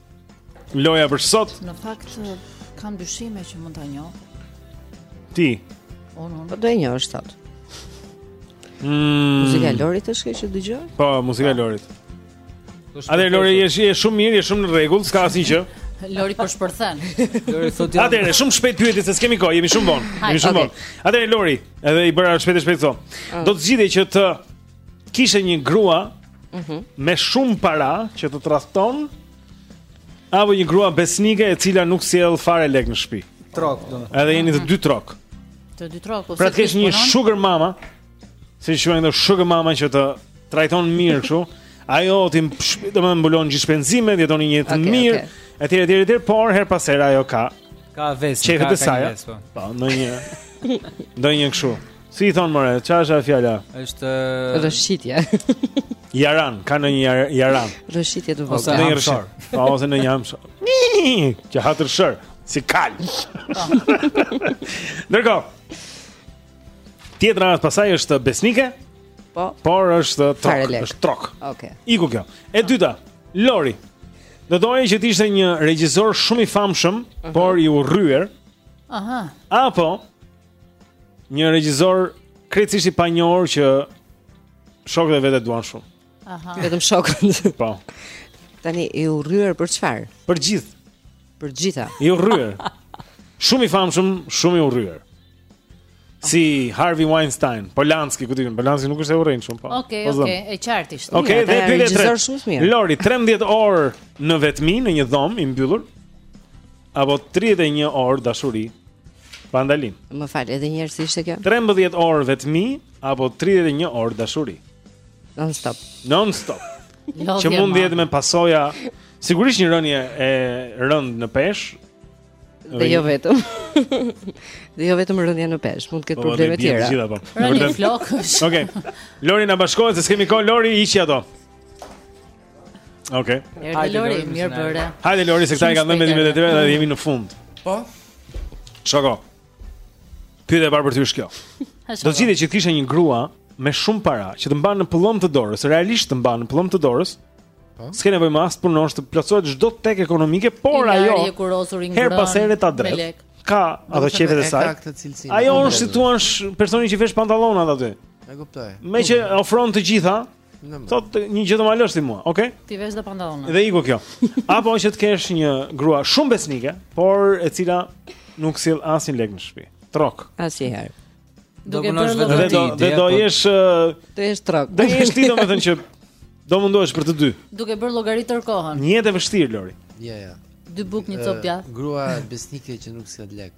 Loja për sot. Në fakt kam dyshime që mund ta njoh. Ti. Unë unë. Po nuk do e njoh sot. Mm. Muzika e Lorit është kjo që dëgjoj? Po, muzika e Lorit. Atëherë Lori je je shumë mirë, je shumë në rregull, s'ka asnjë gjë. Lori po shpërthen. Lori thotë jam. Atëre, shumë shpejt pyetje se s'kemi kohë, jemi shumë vonë. Jemi shumë vonë. Atëre Lori, edhe i bëra shpejt e shpejt këto. Ah. Do të zgjidhje që të kishe një grua mm -hmm. me shumë para që të tradhton apo një grua besnike e cila nuk sjell fare lek në shtëpi. Trok, domethënë. Edhe jeni të dy trok. Të dy trok, po. Pra ke një sugar mama, si quhen ato sugar mama që të trajton mirë kështu. Ajo t'i domethënë mbulon gjithë shpenzimet, jetoni një jetë të okay, mirë. Okay. Etj etj etj, por herë pas here ajo ka ka vese, ka vese. Po, ndonjë ndonjë kështu. Si i thonë more, çfarë është ajo fjala? Është rrëshqitje. Jaran, ka ndonjë jaran. Rrëshqitje të vogël. Ose ndonjë rrëshqor. Po ose ndonjë hamshor. Që hatër shër, si kal. Ndërkohë. Tjetra pastaj është besnike. Po. Por është trok, është trok. Okej. Okay. Iku kjo. E dyta, Lori. Do doje që të ishe një regjisor shumë i famshëm, uh mhm. -huh. por i urryer. Aha. Apo Një regjisor krejtësisht i panjohur që shokët e vet e duan shumë. Aha. Vetëm shokët. Po. Tani i urryer për çfarë? Për gjithë. Për gjitha. I urryer. shumë i famshëm, shumë i urryer. Si Harvey Weinstein, Polanski, ku di unë, Polanski nuk është se e urrejnë shumë, po. Okej, po okej, e qartë ishte. Okej, dhe pyetja e tretë. Lori, 13 orë në vetmi në një dhomë i mbyllur. Apo 31 orë dashuri pa ndalim. Më fal, edhe një herë si ishte kjo? 13 orë vetmi apo 31 orë dashuri. Non stop. Non stop. Që mund të jetë me pasoja sigurisht një rënie e rëndë në peshë. Dhe jo vetëm. Dhe jo vetëm rënia në peshë, mund të ketë po, probleme të tjera. Gjitha, po. Rënie flokësh. Okej. Okay. Lori na bashkohet se s'kemi kohë, Lori hiqi ato. Okej. Okay. Hajde Lori, mirë bëre. Hajde Lori, se këta i kanë dhënë mendimet e tyre dhe jemi në fund. Po. Shoko. Pyetja e parë për ty është kjo. Do të zgjidhje që të kishe një grua me shumë para që të mban në pëllëmbë të dorës, realisht të mban në pëllëmbë të dorës. Po. S'ke nevojë më as të punosh të plotësohet çdo tekë ekonomike, por ajo herë pas here ta dredh. Ka ato qejfet e saj. Ajo është si thua personi që vesh pantallonat aty. E kuptoj. Meqë ofron të gjitha, Thot një gjë të marrësh ti mua, okay? Ti vesh dhe pantallona. Dhe iku kjo. Apo që të kesh një grua shumë besnike, por e cila nuk sjell asnjë lek në shtëpi. Trok. Asnjëherë. Do të punosh vetëm ti. Dhe do po. jesh të jesh trok. Do jesh ti domethënë që do mundohesh për të dy. Duke bërë llogari tërë kohën. Një jetë e vështirë Lori. Ja, ja. Dy bukë një copë djathë. Grua besnike që nuk sjell lek.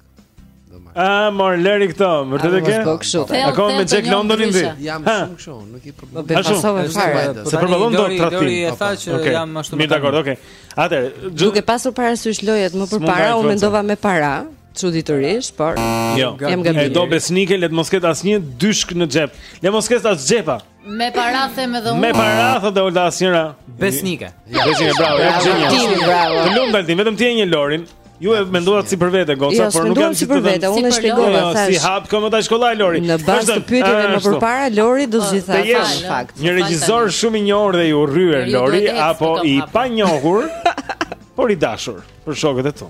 Ah, mor lëri këto, vërtet e ke? Po kështu. Ako me Jack Londonin ti. Jam shumë kështu, nuk i përballon. Po pasove fare. S'e përballon dot tradhtinë. Lori e tha që jam ashtu. Mirë, dakor, okay. Atëherë, duke pasur parasysh lojët më përpara, unë mendova me para, çuditërisht, por jo. jam gabim. E do besnike, le të mos ketë asnjë dyshkë në xhep. Le mos ketë as xhepa. Me para them edhe unë. Me para thotë Olta asnjëra. Besnike. Besnike, bravo. Jam gjeni. Bravo. Të lumtë Altin, vetëm ti e njeh Lorin. Ju e menduat si për vete goca, jo, por nuk janë si për vete. Unë shpjegova jo, thash. Si hap këmbët te shkolla Lori. Në bazë të pyetjeve më përpara Lori do zgjidhte po, atë në fakt. Një regjisor shumë i njohur dhe i urryer Lori apo i panjohur, por i dashur për shokët e tu.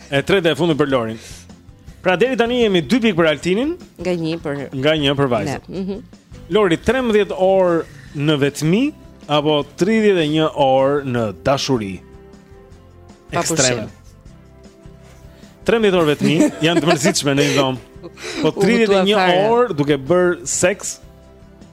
E treta dhe e fundit për Lorin. Pra deri tani jemi 2 pikë për Altinin, nga 1 për nga 1 për vajzat. Mhm. Mm Lori 13 orë në vetmi apo 31 orë në dashuri. Ekstreme. 13 orë vetmi janë të mërzitshme në një dhomë. Po 31 orë duke bërë seks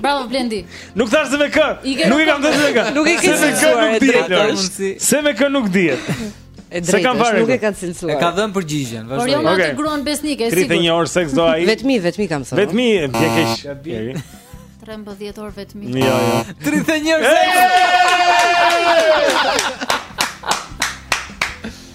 Bravo Blendi. Nuk thash se me kë. Nuk e kam thënë se me kë. Nuk e ke cilësuar. Nuk dihet. Se me kë nuk dihet. E drejtë, nuk e kanë cilësuar. E ka dhënë përgjigjen, vazhdo. Por jo me atë gruan besnike, sigurisht. 31 orë seks do ai. Vetmi, vetmi kam thënë. Vetmi, bie keq. 13 orë vetmi. Jo, jo. 31 orë seks.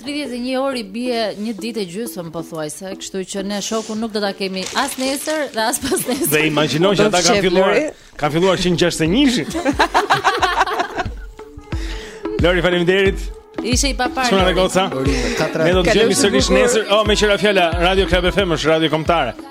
Tridhjetë e një orë i bie një ditë e gjysëm pothuajse, kështu që ne shokun nuk do ta kemi as nesër dhe as pasnesër. Dhe imagjino që ata kanë filluar, kanë filluar që në 61-shin. Lori, faleminderit. Ishe i paparë. Shumë e goca. Ne do të jemi sërish nesër. Oh, meqë ra fjala, Radio Club FM është radio kombëtare.